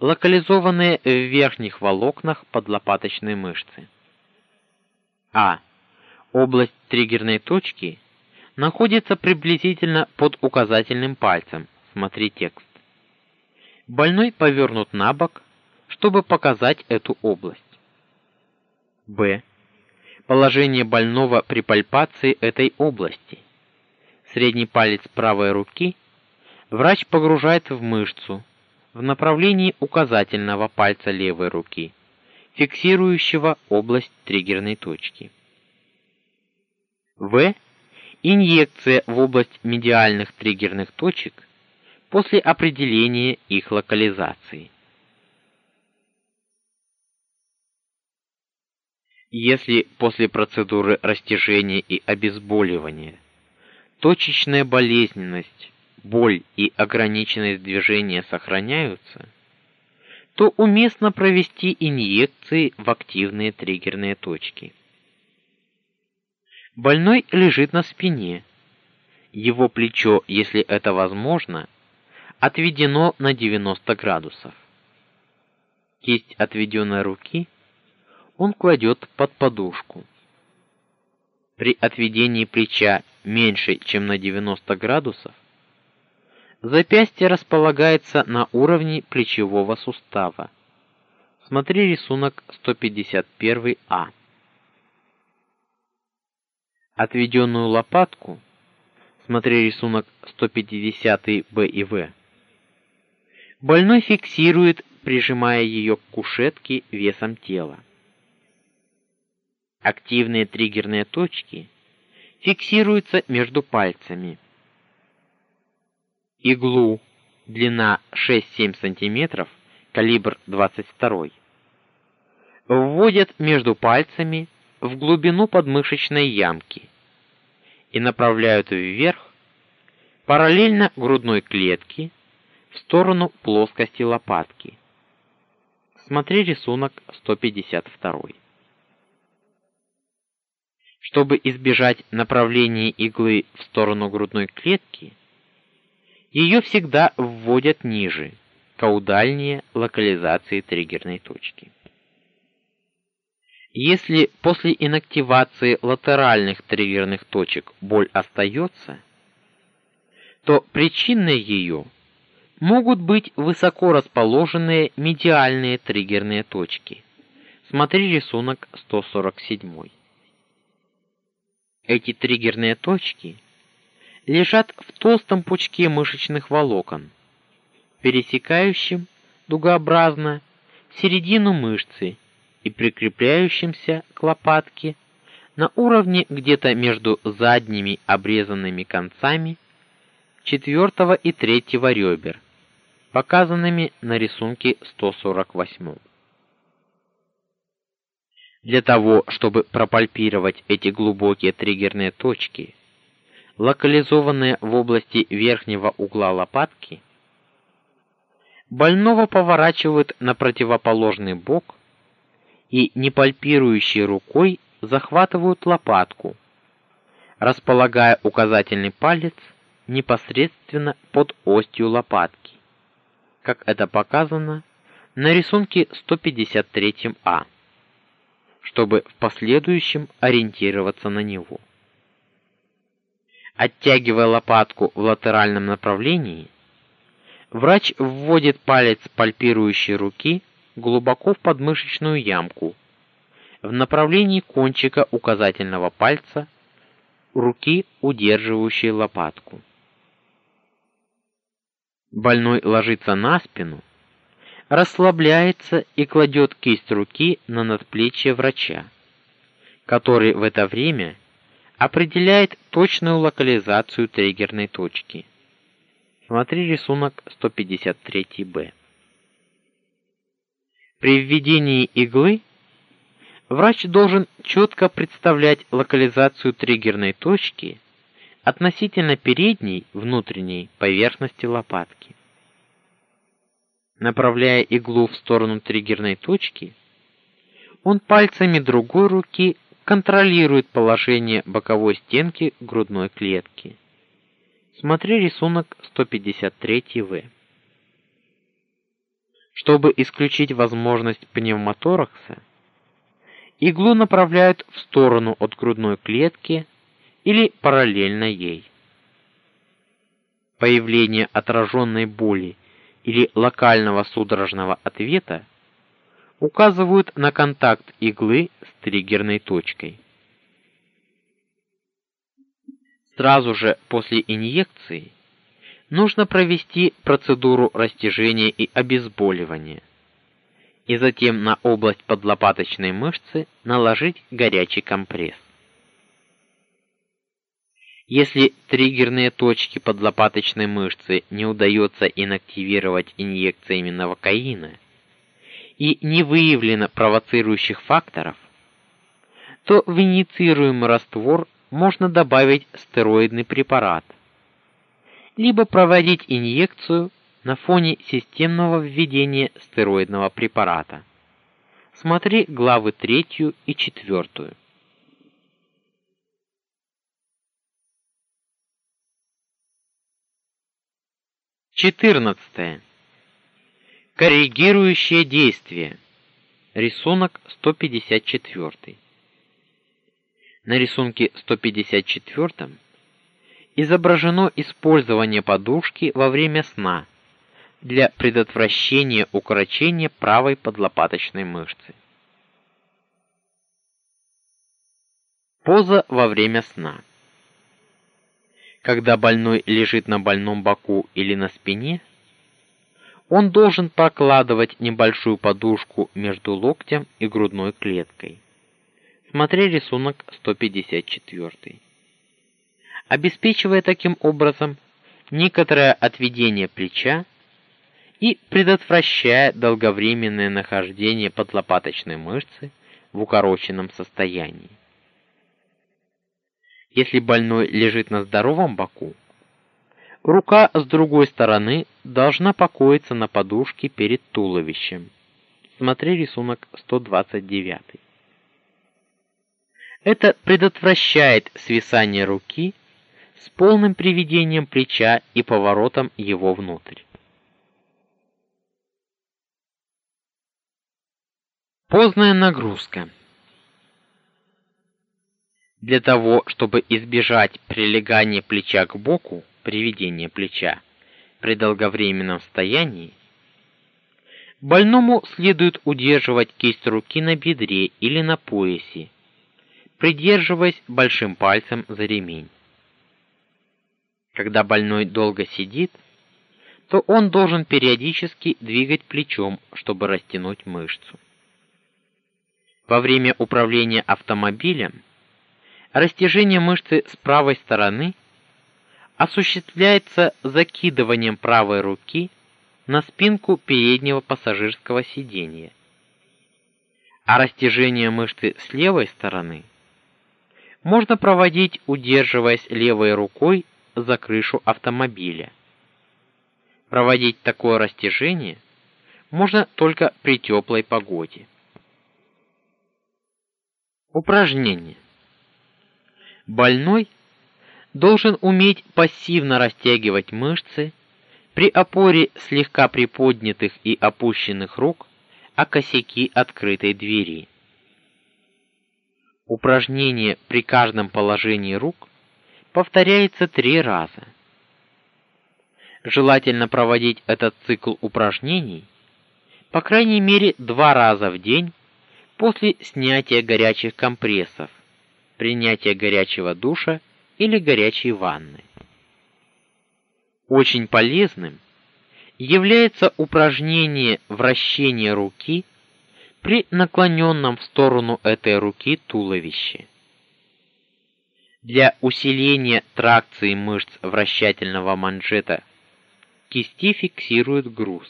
локализованные в верхних волокнах подлопаточной мышцы. А. Область триггерной точки находится приблизительно под указательным пальцем Смотри текст. Больной повернут на бок, чтобы показать эту область. Б. Положение больного при пальпации этой области. Средний палец правой руки врач погружает в мышцу в направлении указательного пальца левой руки, фиксирующего область триггерной точки. В. Инъекция в область медиальных триггерных точек после определения их локализации. Если после процедуры растяжения и обезболивания точечная болезненность, боль и ограниченность движения сохраняются, то уместно провести инъекции в активные триггерные точки. Больной лежит на спине. Его плечо, если это возможно, отведено на 90 градусов. Кисть отведенной руки он кладет под подушку. При отведении плеча меньше, чем на 90 градусов, запястье располагается на уровне плечевого сустава. Смотри рисунок 151А. Отведенную лопатку, смотри рисунок 150Б и В. Больной фиксирует, прижимая ее к кушетке весом тела. Активные триггерные точки фиксируются между пальцами. Иглу длина 6-7 см, калибр 22 вводят между пальцами в глубину подмышечной ямки и направляют вверх параллельно грудной клетке в сторону плоскости лопатки. Смотри рисунок 152. Чтобы избежать направления иглы в сторону грудной клетки, ее всегда вводят ниже, каудальнее локализации триггерной точки. Если после инактивации латеральных триггерных точек боль остается, то причиной ее могут быть высоко расположенные медиальные триггерные точки. Смотри рисунок 147. Эти триггерные точки лежат в толстом пучке мышечных волокон, пересекающем дугообразно середину мышцы и прикрепляющимся к лопатке на уровне где-то между задними обрезанными концами четвертого и третьего ребер, показанными на рисунке 148. Для того, чтобы пропальпировать эти глубокие триггерные точки, локализованные в области верхнего угла лопатки, больного поворачивают на противоположный бок и непальпирующей рукой захватывают лопатку, располагая указательный палец непосредственно под остью лопатки, как это показано на рисунке 153А, чтобы в последующем ориентироваться на него. Оттягивая лопатку в латеральном направлении, врач вводит палец пальпирующей руки глубоко в подмышечную ямку в направлении кончика указательного пальца руки, удерживающей лопатку. Больной ложится на спину, расслабляется и кладет кисть руки на надплечье врача, который в это время определяет точную локализацию триггерной точки. Смотри рисунок 153-Б. При введении иглы врач должен четко представлять локализацию триггерной точки относительно передней внутренней поверхности лопатки. Направляя иглу в сторону триггерной точки, он пальцами другой руки контролирует положение боковой стенки грудной клетки. Смотри рисунок 153В. Чтобы исключить возможность пневмоторакса, иглу направляют в сторону от грудной клетки или параллельно ей. Появление отраженной боли или локального судорожного ответа указывают на контакт иглы с триггерной точкой. Сразу же после инъекции нужно провести процедуру растяжения и обезболивания. И затем на область подлопаточной мышцы наложить горячий компресс. Если триггерные точки подлопаточной мышцы не удается инактивировать инъекциями новокаина и не выявлено провоцирующих факторов, то в инициируемый раствор можно добавить стероидный препарат, либо проводить инъекцию на фоне системного введения стероидного препарата. Смотри главы 3 и 4. Четырнадцатое. Коррегирующее действие. Рисунок 154. На рисунке 154 изображено использование подушки во время сна для предотвращения укорочения правой подлопаточной мышцы. Поза во время сна. Когда больной лежит на больном боку или на спине, он должен прокладывать небольшую подушку между локтем и грудной клеткой. Смотри рисунок 154. Обеспечивая таким образом некоторое отведение плеча и предотвращая долговременное нахождение подлопаточной мышцы в укороченном состоянии. Если больной лежит на здоровом боку, рука с другой стороны должна покоиться на подушке перед туловищем. Смотри рисунок 129. Это предотвращает свисание руки с полным приведением плеча и поворотом его внутрь. Поздная нагрузка. Для того, чтобы избежать прилегания плеча к боку, приведения плеча при долговременном стоянии, больному следует удерживать кисть руки на бедре или на поясе, придерживаясь большим пальцем за ремень. Когда больной долго сидит, то он должен периодически двигать плечом, чтобы растянуть мышцу. Во время управления автомобилем Растяжение мышцы с правой стороны осуществляется закидыванием правой руки на спинку переднего пассажирского сиденья. А растяжение мышцы с левой стороны можно проводить, удерживаясь левой рукой за крышу автомобиля. Проводить такое растяжение можно только при теплой погоде. Упражнение Больной должен уметь пассивно растягивать мышцы при опоре слегка приподнятых и опущенных рук о косяки открытой двери. Упражнение при каждом положении рук повторяется три раза. Желательно проводить этот цикл упражнений по крайней мере два раза в день после снятия горячих компрессов принятия горячего душа или горячей ванны. Очень полезным является упражнение вращения руки при наклоненном в сторону этой руки туловище. Для усиления тракции мышц вращательного манжета кисти фиксируют груз.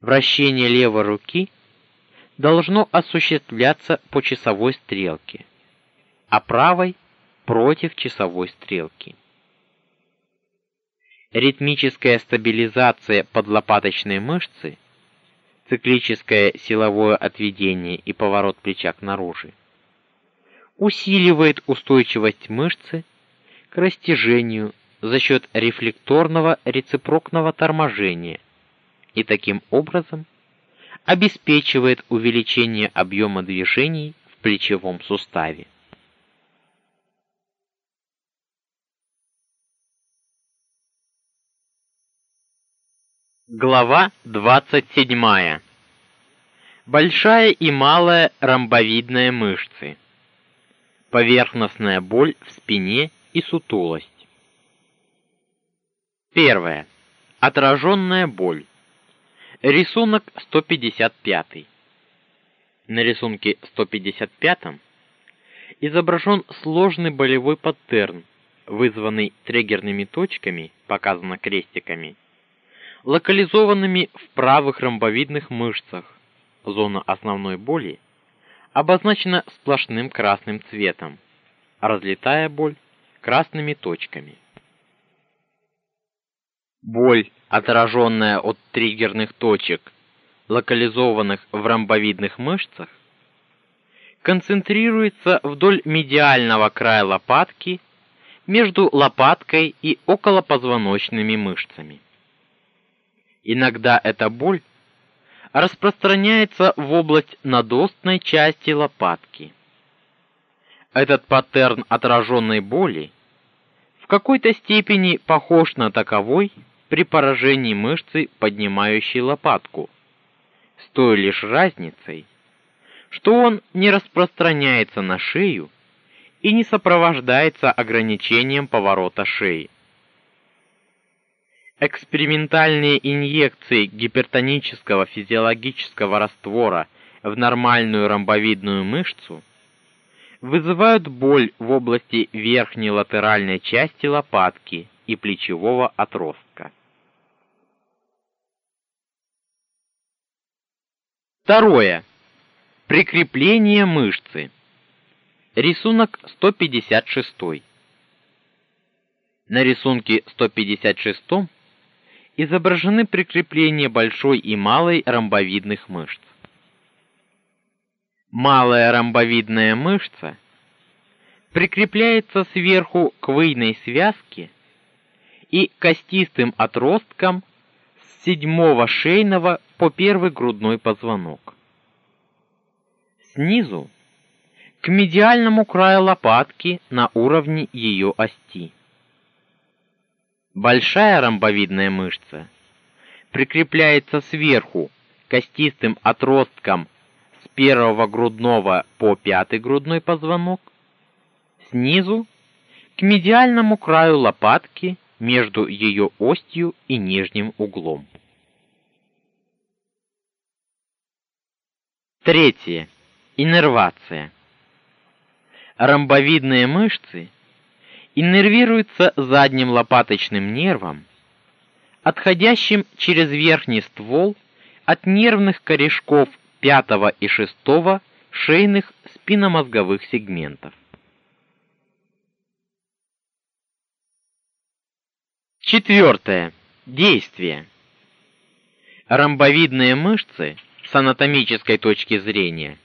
Вращение левой руки должно осуществляться по часовой стрелке, а правой против часовой стрелки. Ритмическая стабилизация подлопаточной мышцы, циклическое силовое отведение и поворот плеча к наружу усиливает устойчивость мышцы к растяжению за счет рефлекторного рецепрокного торможения и таким образом обеспечивает увеличение объема движений в плечевом суставе. Глава 27. Большая и малая ромбовидные мышцы. Поверхностная боль в спине и сутулость. Первое. Отраженная боль. Рисунок 155. На рисунке 155 изображен сложный болевой паттерн, вызванный триггерными точками, показано крестиками, локализованными в правых ромбовидных мышцах. Зона основной боли обозначена сплошным красным цветом. разлетая боль красными точками. Боль, отраженная от триггерных точек, локализованных в ромбовидных мышцах, концентрируется вдоль медиального края лопатки между лопаткой и околопозвоночными мышцами. Иногда эта боль распространяется в область надостной части лопатки. Этот паттерн отраженной боли в какой-то степени похож на таковой, при поражении мышцы, поднимающей лопатку, с той лишь разницей, что он не распространяется на шею и не сопровождается ограничением поворота шеи. Экспериментальные инъекции гипертонического физиологического раствора в нормальную ромбовидную мышцу вызывают боль в области верхней латеральной части лопатки и плечевого отростка. Второе. Прикрепление мышцы. Рисунок 156. На рисунке 156 изображены прикрепления большой и малой ромбовидных мышц. Малая ромбовидная мышца прикрепляется сверху к выйной связке и костистым отросткам седьмого шейного по первый грудной позвонок. Снизу к медиальному краю лопатки на уровне ее ости. Большая ромбовидная мышца прикрепляется сверху костистым отростком с первого грудного по пятый грудной позвонок, снизу к медиальному краю лопатки между ее остью и нижним углом. Третье. Иннервация. Ромбовидные мышцы иннервируются задним лопаточным нервом, отходящим через верхний ствол от нервных корешков пятого и шестого шейных спинномозговых сегментов. Четвертое. Действие. Ромбовидные мышцы с анатомической точки зрения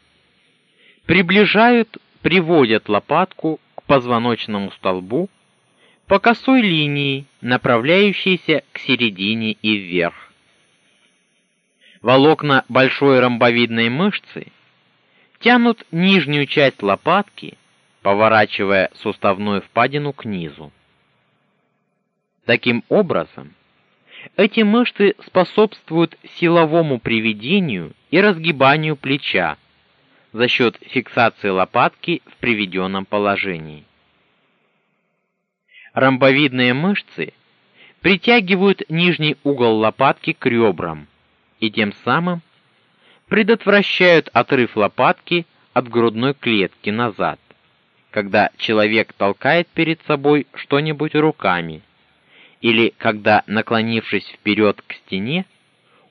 приближают, приводят лопатку к позвоночному столбу по косой линии, направляющейся к середине и вверх. Волокна большой ромбовидной мышцы тянут нижнюю часть лопатки, поворачивая суставную впадину к низу. Таким образом, эти мышцы способствуют силовому приведению и разгибанию плеча за счет фиксации лопатки в приведенном положении. Ромбовидные мышцы притягивают нижний угол лопатки к ребрам и тем самым предотвращают отрыв лопатки от грудной клетки назад, когда человек толкает перед собой что-нибудь руками или когда, наклонившись вперед к стене,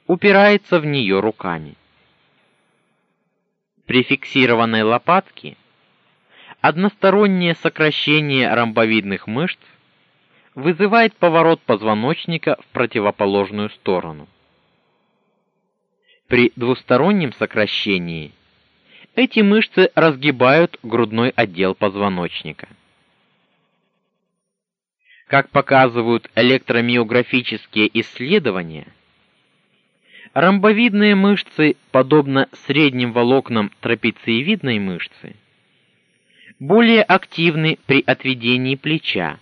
упирается в нее руками. При фиксированной лопатке одностороннее сокращение ромбовидных мышц вызывает поворот позвоночника в противоположную сторону. При двустороннем сокращении эти мышцы разгибают грудной отдел позвоночника. Как показывают электромиографические исследования, ромбовидные мышцы, подобно средним волокнам трапециевидной мышцы, более активны при отведении плеча,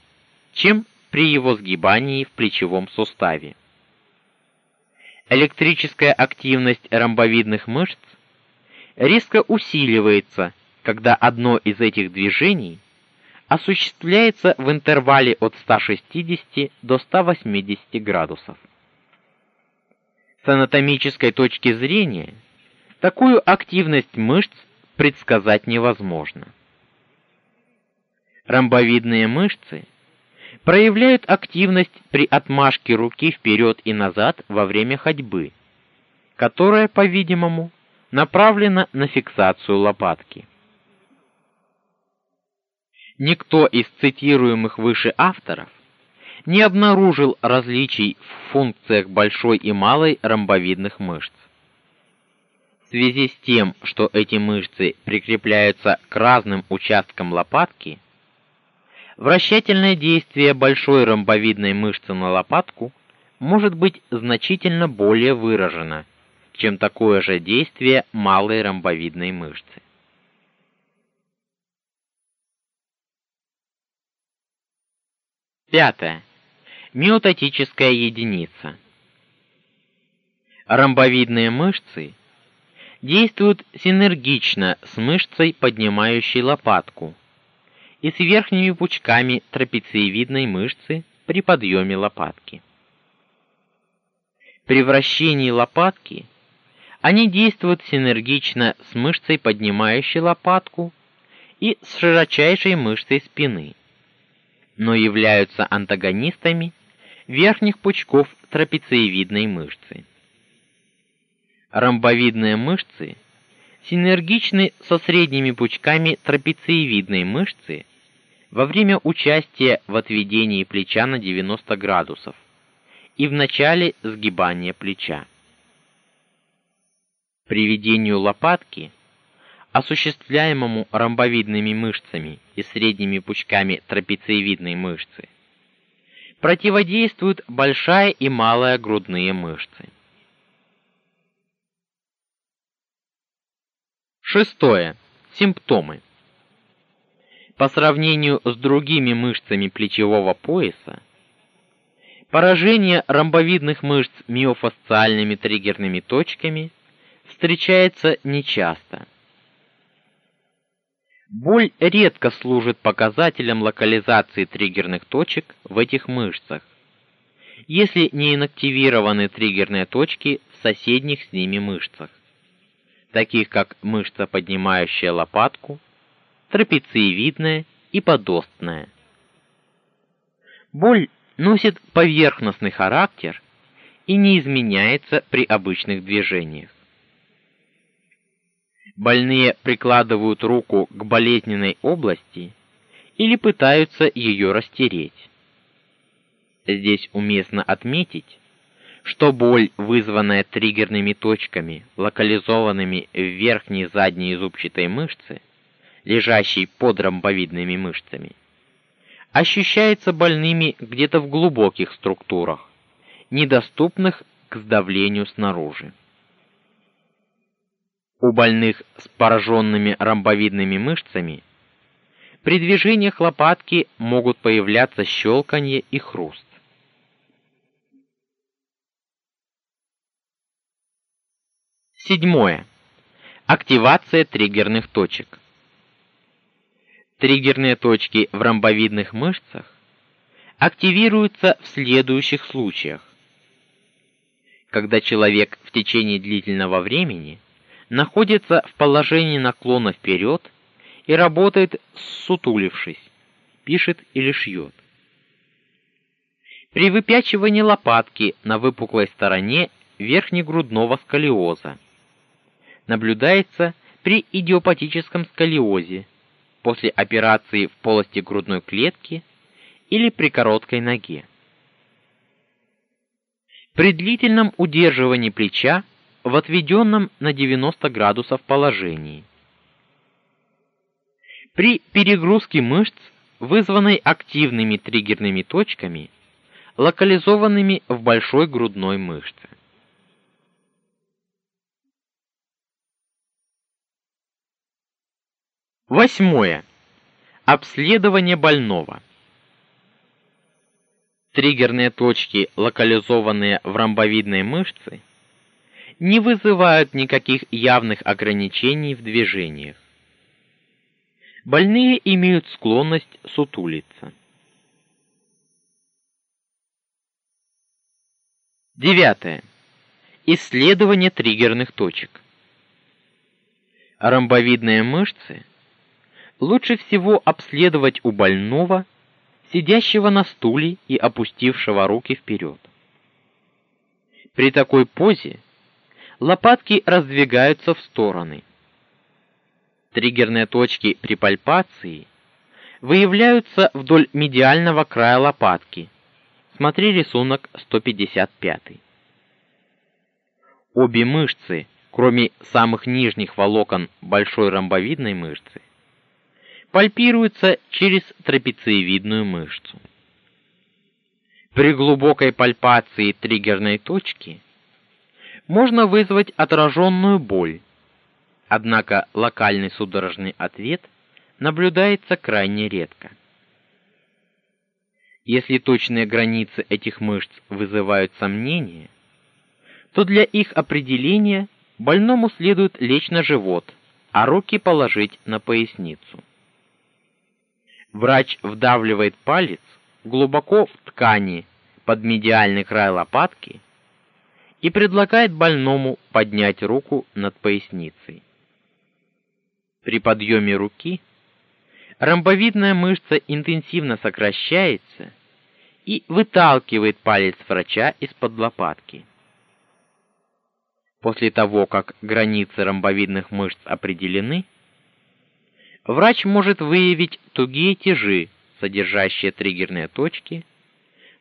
чем при его сгибании в плечевом суставе. Электрическая активность ромбовидных мышц резко усиливается, когда одно из этих движений осуществляется в интервале от 160 до 180 градусов. С анатомической точки зрения такую активность мышц предсказать невозможно. Ромбовидные мышцы проявляют активность при отмашке руки вперед и назад во время ходьбы, которая, по-видимому, направлена на фиксацию лопатки. Никто из цитируемых выше авторов не обнаружил различий в функциях большой и малой ромбовидных мышц. В связи с тем, что эти мышцы прикрепляются к разным участкам лопатки, вращательное действие большой ромбовидной мышцы на лопатку может быть значительно более выражено, чем такое же действие малой ромбовидной мышцы. Пятое. Миотатическая единица. Ромбовидные мышцы действуют синергично с мышцей, поднимающей лопатку, и с верхними пучками трапециевидной мышцы при подъеме лопатки. При вращении лопатки они действуют синергично с мышцей, поднимающей лопатку, и с широчайшей мышцей спины но являются антагонистами верхних пучков трапециевидной мышцы. Ромбовидные мышцы синергичны со средними пучками трапециевидной мышцы во время участия в отведении плеча на 90 градусов и в начале сгибания плеча. При ведению лопатки осуществляемому ромбовидными мышцами и средними пучками трапециевидной мышцы, противодействуют большая и малая грудные мышцы. Шестое. Симптомы. По сравнению с другими мышцами плечевого пояса, поражение ромбовидных мышц миофасциальными триггерными точками встречается нечасто. Боль редко служит показателем локализации триггерных точек в этих мышцах, если не инактивированы триггерные точки в соседних с ними мышцах, таких как мышца, поднимающая лопатку, трапециевидная и подостная. Боль носит поверхностный характер и не изменяется при обычных движениях. Больные прикладывают руку к болезненной области или пытаются ее растереть. Здесь уместно отметить, что боль, вызванная триггерными точками, локализованными в верхней задней зубчатой мышце, лежащей под ромбовидными мышцами, ощущается больными где-то в глубоких структурах, недоступных к сдавлению снаружи. У больных с пораженными ромбовидными мышцами при движениях лопатки могут появляться щелканье и хруст. Седьмое. Активация триггерных точек. Триггерные точки в ромбовидных мышцах активируются в следующих случаях. Когда человек в течение длительного времени находится в положении наклона вперед и работает сутулившись, пишет или шьет. При выпячивании лопатки на выпуклой стороне верхнегрудного сколиоза наблюдается при идиопатическом сколиозе после операции в полости грудной клетки или при короткой ноге. При длительном удерживании плеча в отведенном на 90 градусов положении. При перегрузке мышц, вызванной активными триггерными точками, локализованными в большой грудной мышце. Восьмое. Обследование больного. Триггерные точки, локализованные в ромбовидной мышце, не вызывают никаких явных ограничений в движениях. Больные имеют склонность сутулиться. Девятое. Исследование триггерных точек. Ромбовидные мышцы лучше всего обследовать у больного, сидящего на стуле и опустившего руки вперед. При такой позе лопатки раздвигаются в стороны. Триггерные точки при пальпации выявляются вдоль медиального края лопатки. Смотри рисунок 155. Обе мышцы, кроме самых нижних волокон большой ромбовидной мышцы, пальпируются через трапециевидную мышцу. При глубокой пальпации триггерной точки можно вызвать отраженную боль. Однако локальный судорожный ответ наблюдается крайне редко. Если точные границы этих мышц вызывают сомнения, то для их определения больному следует лечь на живот, а руки положить на поясницу. Врач вдавливает палец глубоко в ткани под медиальный край лопатки и предлагает больному поднять руку над поясницей. При подъеме руки ромбовидная мышца интенсивно сокращается и выталкивает палец врача из-под лопатки. После того, как границы ромбовидных мышц определены, врач может выявить тугие тяжи, содержащие триггерные точки,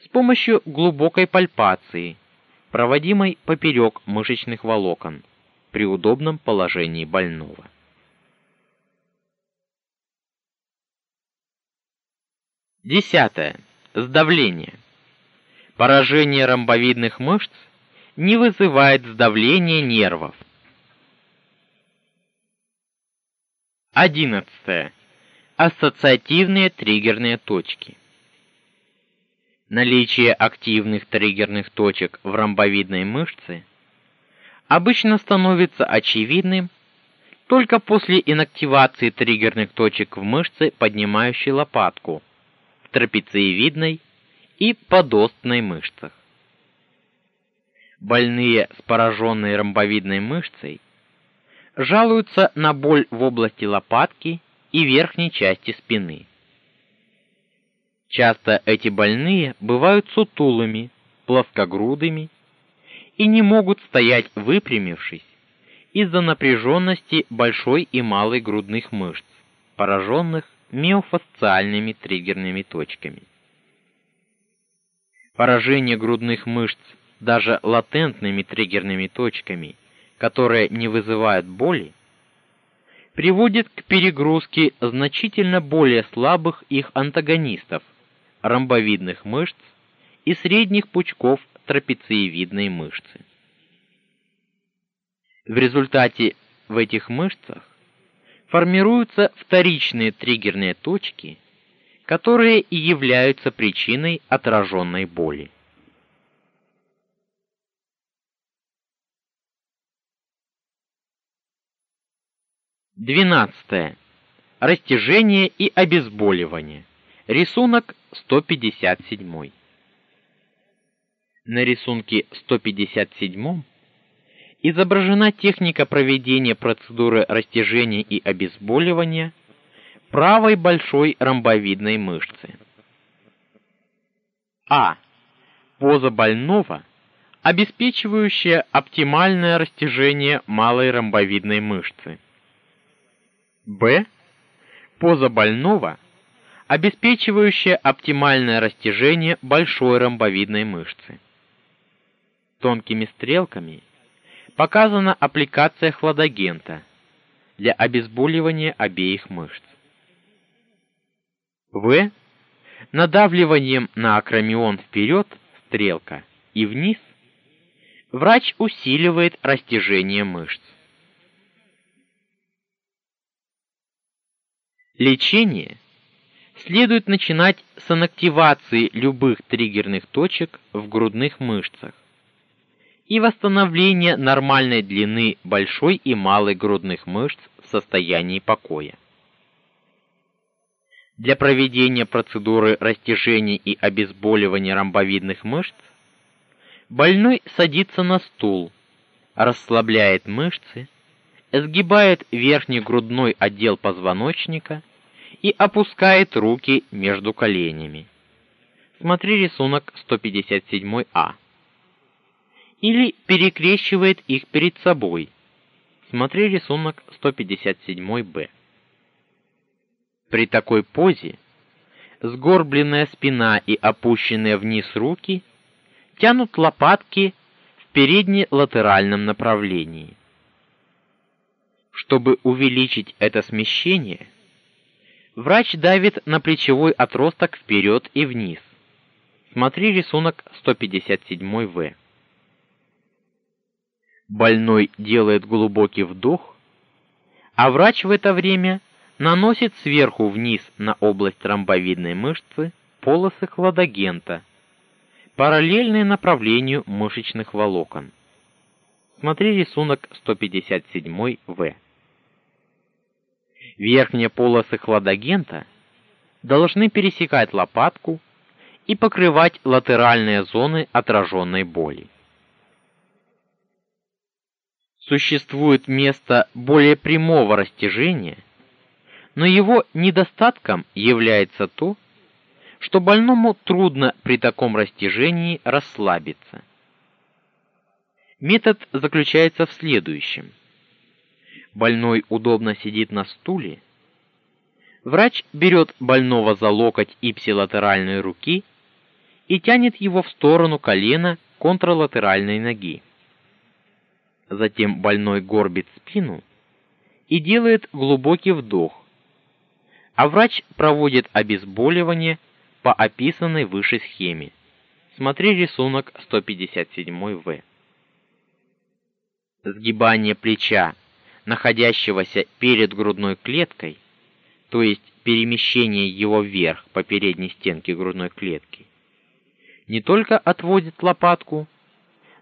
с помощью глубокой пальпации, проводимой поперек мышечных волокон при удобном положении больного. Десятое. Сдавление. Поражение ромбовидных мышц не вызывает сдавления нервов. 11. Ассоциативные триггерные точки. Наличие активных триггерных точек в ромбовидной мышце обычно становится очевидным только после инактивации триггерных точек в мышце, поднимающей лопатку, в трапециевидной и подостной мышцах. Больные с пораженной ромбовидной мышцей жалуются на боль в области лопатки и верхней части спины. Часто эти больные бывают сутулыми, плоскогрудыми и не могут стоять выпрямившись из-за напряженности большой и малой грудных мышц, пораженных миофасциальными триггерными точками. Поражение грудных мышц даже латентными триггерными точками, которые не вызывают боли, приводит к перегрузке значительно более слабых их антагонистов ромбовидных мышц и средних пучков трапециевидной мышцы. В результате в этих мышцах формируются вторичные триггерные точки, которые и являются причиной отраженной боли. Двенадцатое. Растяжение и обезболивание. Рисунок 157. На рисунке 157 изображена техника проведения процедуры растяжения и обезболивания правой большой ромбовидной мышцы. А. Поза больного, обеспечивающая оптимальное растяжение малой ромбовидной мышцы. Б. Поза больного, обеспечивающая оптимальное растяжение большой ромбовидной мышцы. Тонкими стрелками показана аппликация хладагента для обезболивания обеих мышц. В. Надавливанием на акромион вперед стрелка и вниз врач усиливает растяжение мышц. Лечение следует начинать с инактивации любых триггерных точек в грудных мышцах и восстановления нормальной длины большой и малой грудных мышц в состоянии покоя. Для проведения процедуры растяжения и обезболивания ромбовидных мышц больной садится на стул, расслабляет мышцы, сгибает верхний грудной отдел позвоночника и опускает руки между коленями. Смотри рисунок 157А или перекрещивает их перед собой. Смотри рисунок 157-Б. При такой позе сгорбленная спина и опущенные вниз руки тянут лопатки в передне-латеральном направлении. Чтобы увеличить это смещение, врач давит на плечевой отросток вперед и вниз. Смотри рисунок 157В. Больной делает глубокий вдох, а врач в это время наносит сверху вниз на область ромбовидной мышцы полосы хладагента, параллельные направлению мышечных волокон. Смотри рисунок 157В. Верхние полосы хладагента должны пересекать лопатку и покрывать латеральные зоны отраженной боли. Существует место более прямого растяжения, но его недостатком является то, что больному трудно при таком растяжении расслабиться. Метод заключается в следующем. Больной удобно сидит на стуле. Врач берет больного за локоть ипсилатеральной руки и тянет его в сторону колена контралатеральной ноги. Затем больной горбит спину и делает глубокий вдох. А врач проводит обезболивание по описанной выше схеме. Смотри рисунок 157В. Сгибание плеча, находящегося перед грудной клеткой, то есть перемещение его вверх по передней стенке грудной клетки, не только отводит лопатку,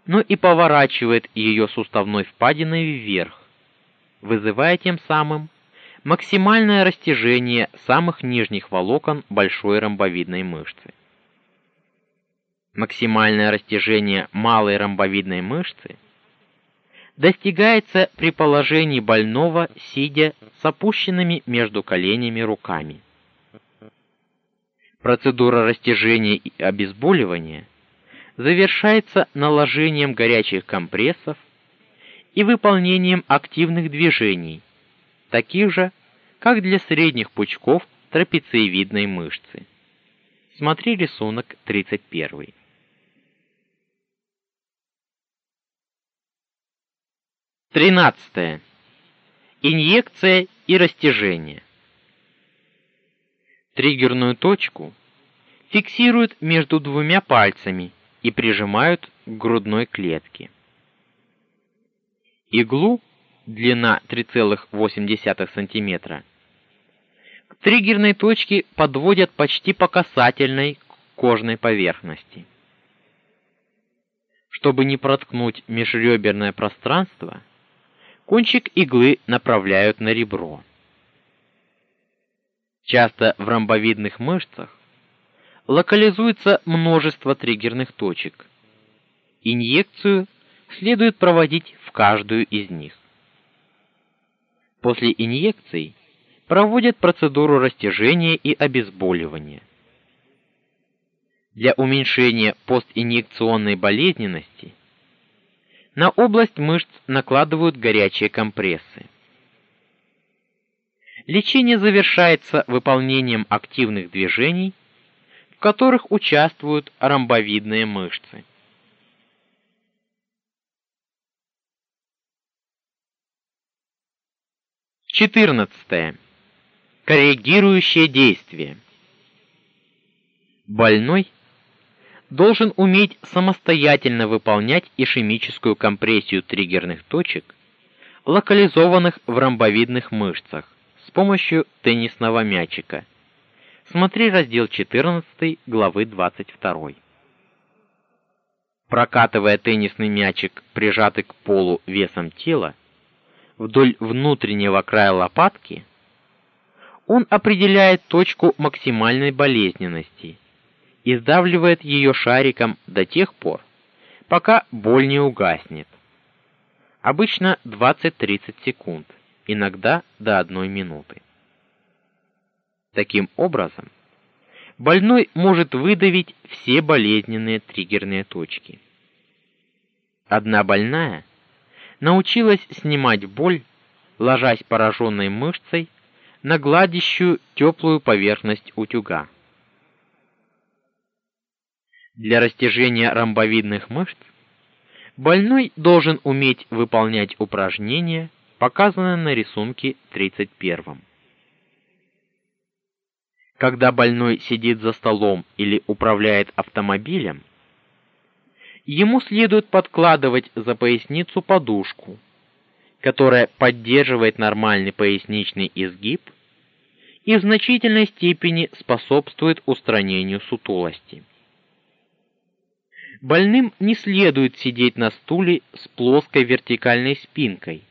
но и поворачивает ее суставной впадиной вверх, вызывая тем самым максимальное растяжение самых нижних волокон большой ромбовидной мышцы. Максимальное растяжение малой ромбовидной мышцы достигается при положении больного сидя с опущенными между коленями руками. Процедура растяжения и обезболивания завершается наложением горячих компрессов и выполнением активных движений, таких же, как для средних пучков трапециевидной мышцы. Смотри рисунок 31. Тринадцатое. Инъекция и растяжение. Триггерную точку фиксируют между двумя пальцами и прижимают к грудной клетке. Иглу длина 3,8 см к триггерной точке подводят почти по касательной кожной поверхности. Чтобы не проткнуть межреберное пространство, кончик иглы направляют на ребро. Часто в ромбовидных мышцах локализуется множество триггерных точек. Инъекцию следует проводить в каждую из них. После инъекций проводят процедуру растяжения и обезболивания. Для уменьшения постинъекционной болезненности на область мышц накладывают горячие компрессы. Лечение завершается выполнением активных движений, в которых участвуют ромбовидные мышцы. Четырнадцатое. Корректирующее действие. Больной должен уметь самостоятельно выполнять ишемическую компрессию триггерных точек, локализованных в ромбовидных мышцах, с помощью теннисного мячика. Смотри раздел 14 главы 22. Прокатывая теннисный мячик, прижатый к полу весом тела, вдоль внутреннего края лопатки, он определяет точку максимальной болезненности и сдавливает ее шариком до тех пор, пока боль не угаснет. Обычно 20-30 секунд, иногда до 1 минуты. Таким образом, больной может выдавить все болезненные триггерные точки. Одна больная научилась снимать боль, ложась пораженной мышцей на гладящую теплую поверхность утюга. Для растяжения ромбовидных мышц больной должен уметь выполнять упражнения, показанные на рисунке 31. Когда больной сидит за столом или управляет автомобилем, ему следует подкладывать за поясницу подушку, которая поддерживает нормальный поясничный изгиб и в значительной степени способствует устранению сутулости. Больным не следует сидеть на стуле с плоской вертикальной спинкой,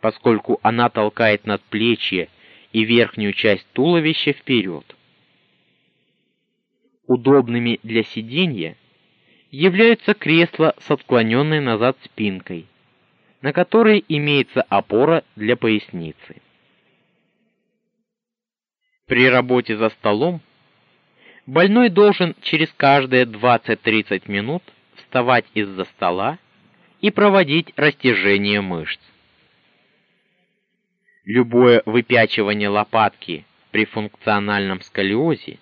поскольку она толкает надплечье и верхнюю часть туловища вперед. Удобными для сидения являются кресла с отклоненной назад спинкой, на которой имеется опора для поясницы. При работе за столом больной должен через каждые 20-30 минут вставать из-за стола и проводить растяжение мышц. Любое выпячивание лопатки при функциональном сколиозе,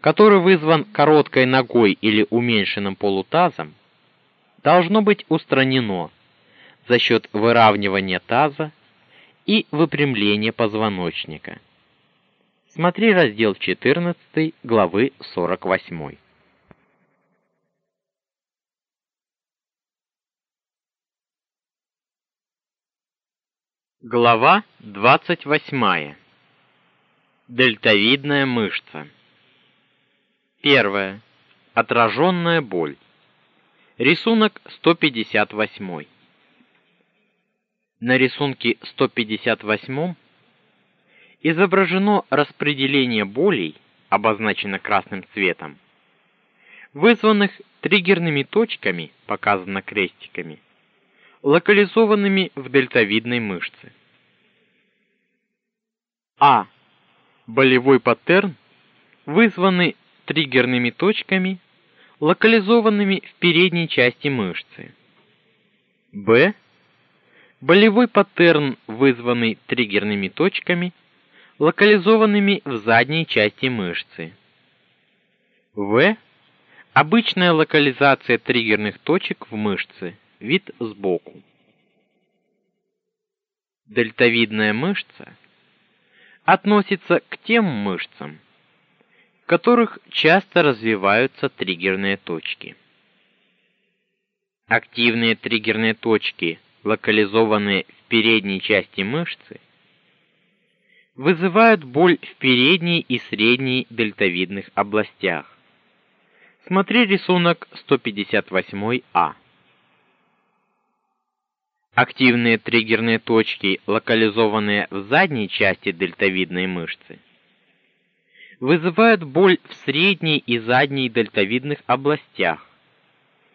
который вызван короткой ногой или уменьшенным полутазом, должно быть устранено за счет выравнивания таза и выпрямления позвоночника. Смотри раздел 14 главы 48. Глава 28. Дельтовидная мышца. Первое. Отраженная боль. Рисунок 158. На рисунке 158 изображено распределение болей, обозначено красным цветом, вызванных триггерными точками, показано крестиками локализованными в дельтовидной мышце. А. Болевой паттерн вызванный триггерными точками, локализованными в передней части мышцы. Б. Болевой паттерн вызванный триггерными точками, локализованными в задней части мышцы. В. Обычная локализация триггерных точек в мышце вид сбоку. Дельтовидная мышца относится к тем мышцам, в которых часто развиваются триггерные точки. Активные триггерные точки, локализованные в передней части мышцы, вызывают боль в передней и средней дельтовидных областях. Смотри рисунок 158А. Активные триггерные точки, локализованные в задней части дельтовидной мышцы, вызывают боль в средней и задней дельтовидных областях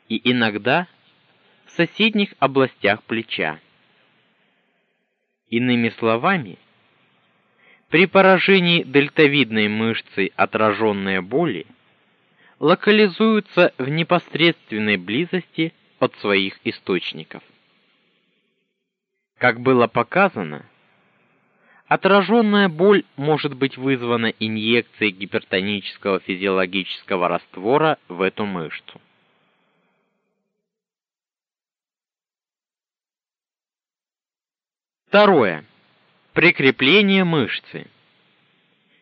и иногда в соседних областях плеча. Иными словами, при поражении дельтовидной мышцы отраженные боли локализуются в непосредственной близости от своих источников. Как было показано, отраженная боль может быть вызвана инъекцией гипертонического физиологического раствора в эту мышцу. Второе. Прикрепление мышцы.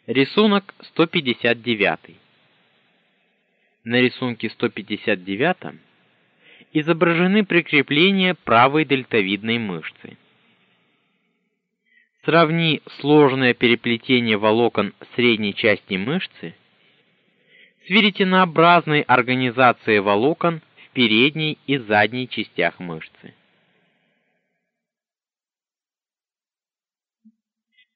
Рисунок 159. На рисунке 159 изображены прикрепления правой дельтовидной мышцы. Сравни сложное переплетение волокон средней части мышцы с веретенообразной организацией волокон в передней и задней частях мышцы.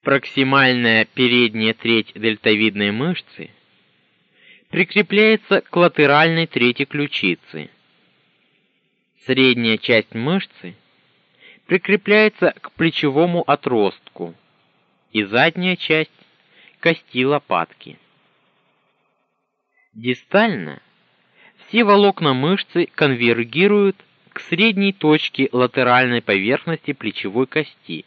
Проксимальная передняя треть дельтовидной мышцы прикрепляется к латеральной трети ключицы. Средняя часть мышцы прикрепляется к плечевому отростку и задняя часть кости лопатки. Дистально все волокна мышцы конвергируют к средней точке латеральной поверхности плечевой кости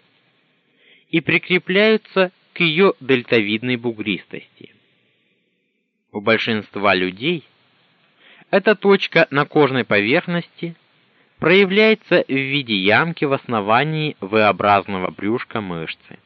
и прикрепляются к ее дельтовидной бугристости. У большинства людей Эта точка на кожной поверхности проявляется в виде ямки в основании V-образного брюшка мышцы.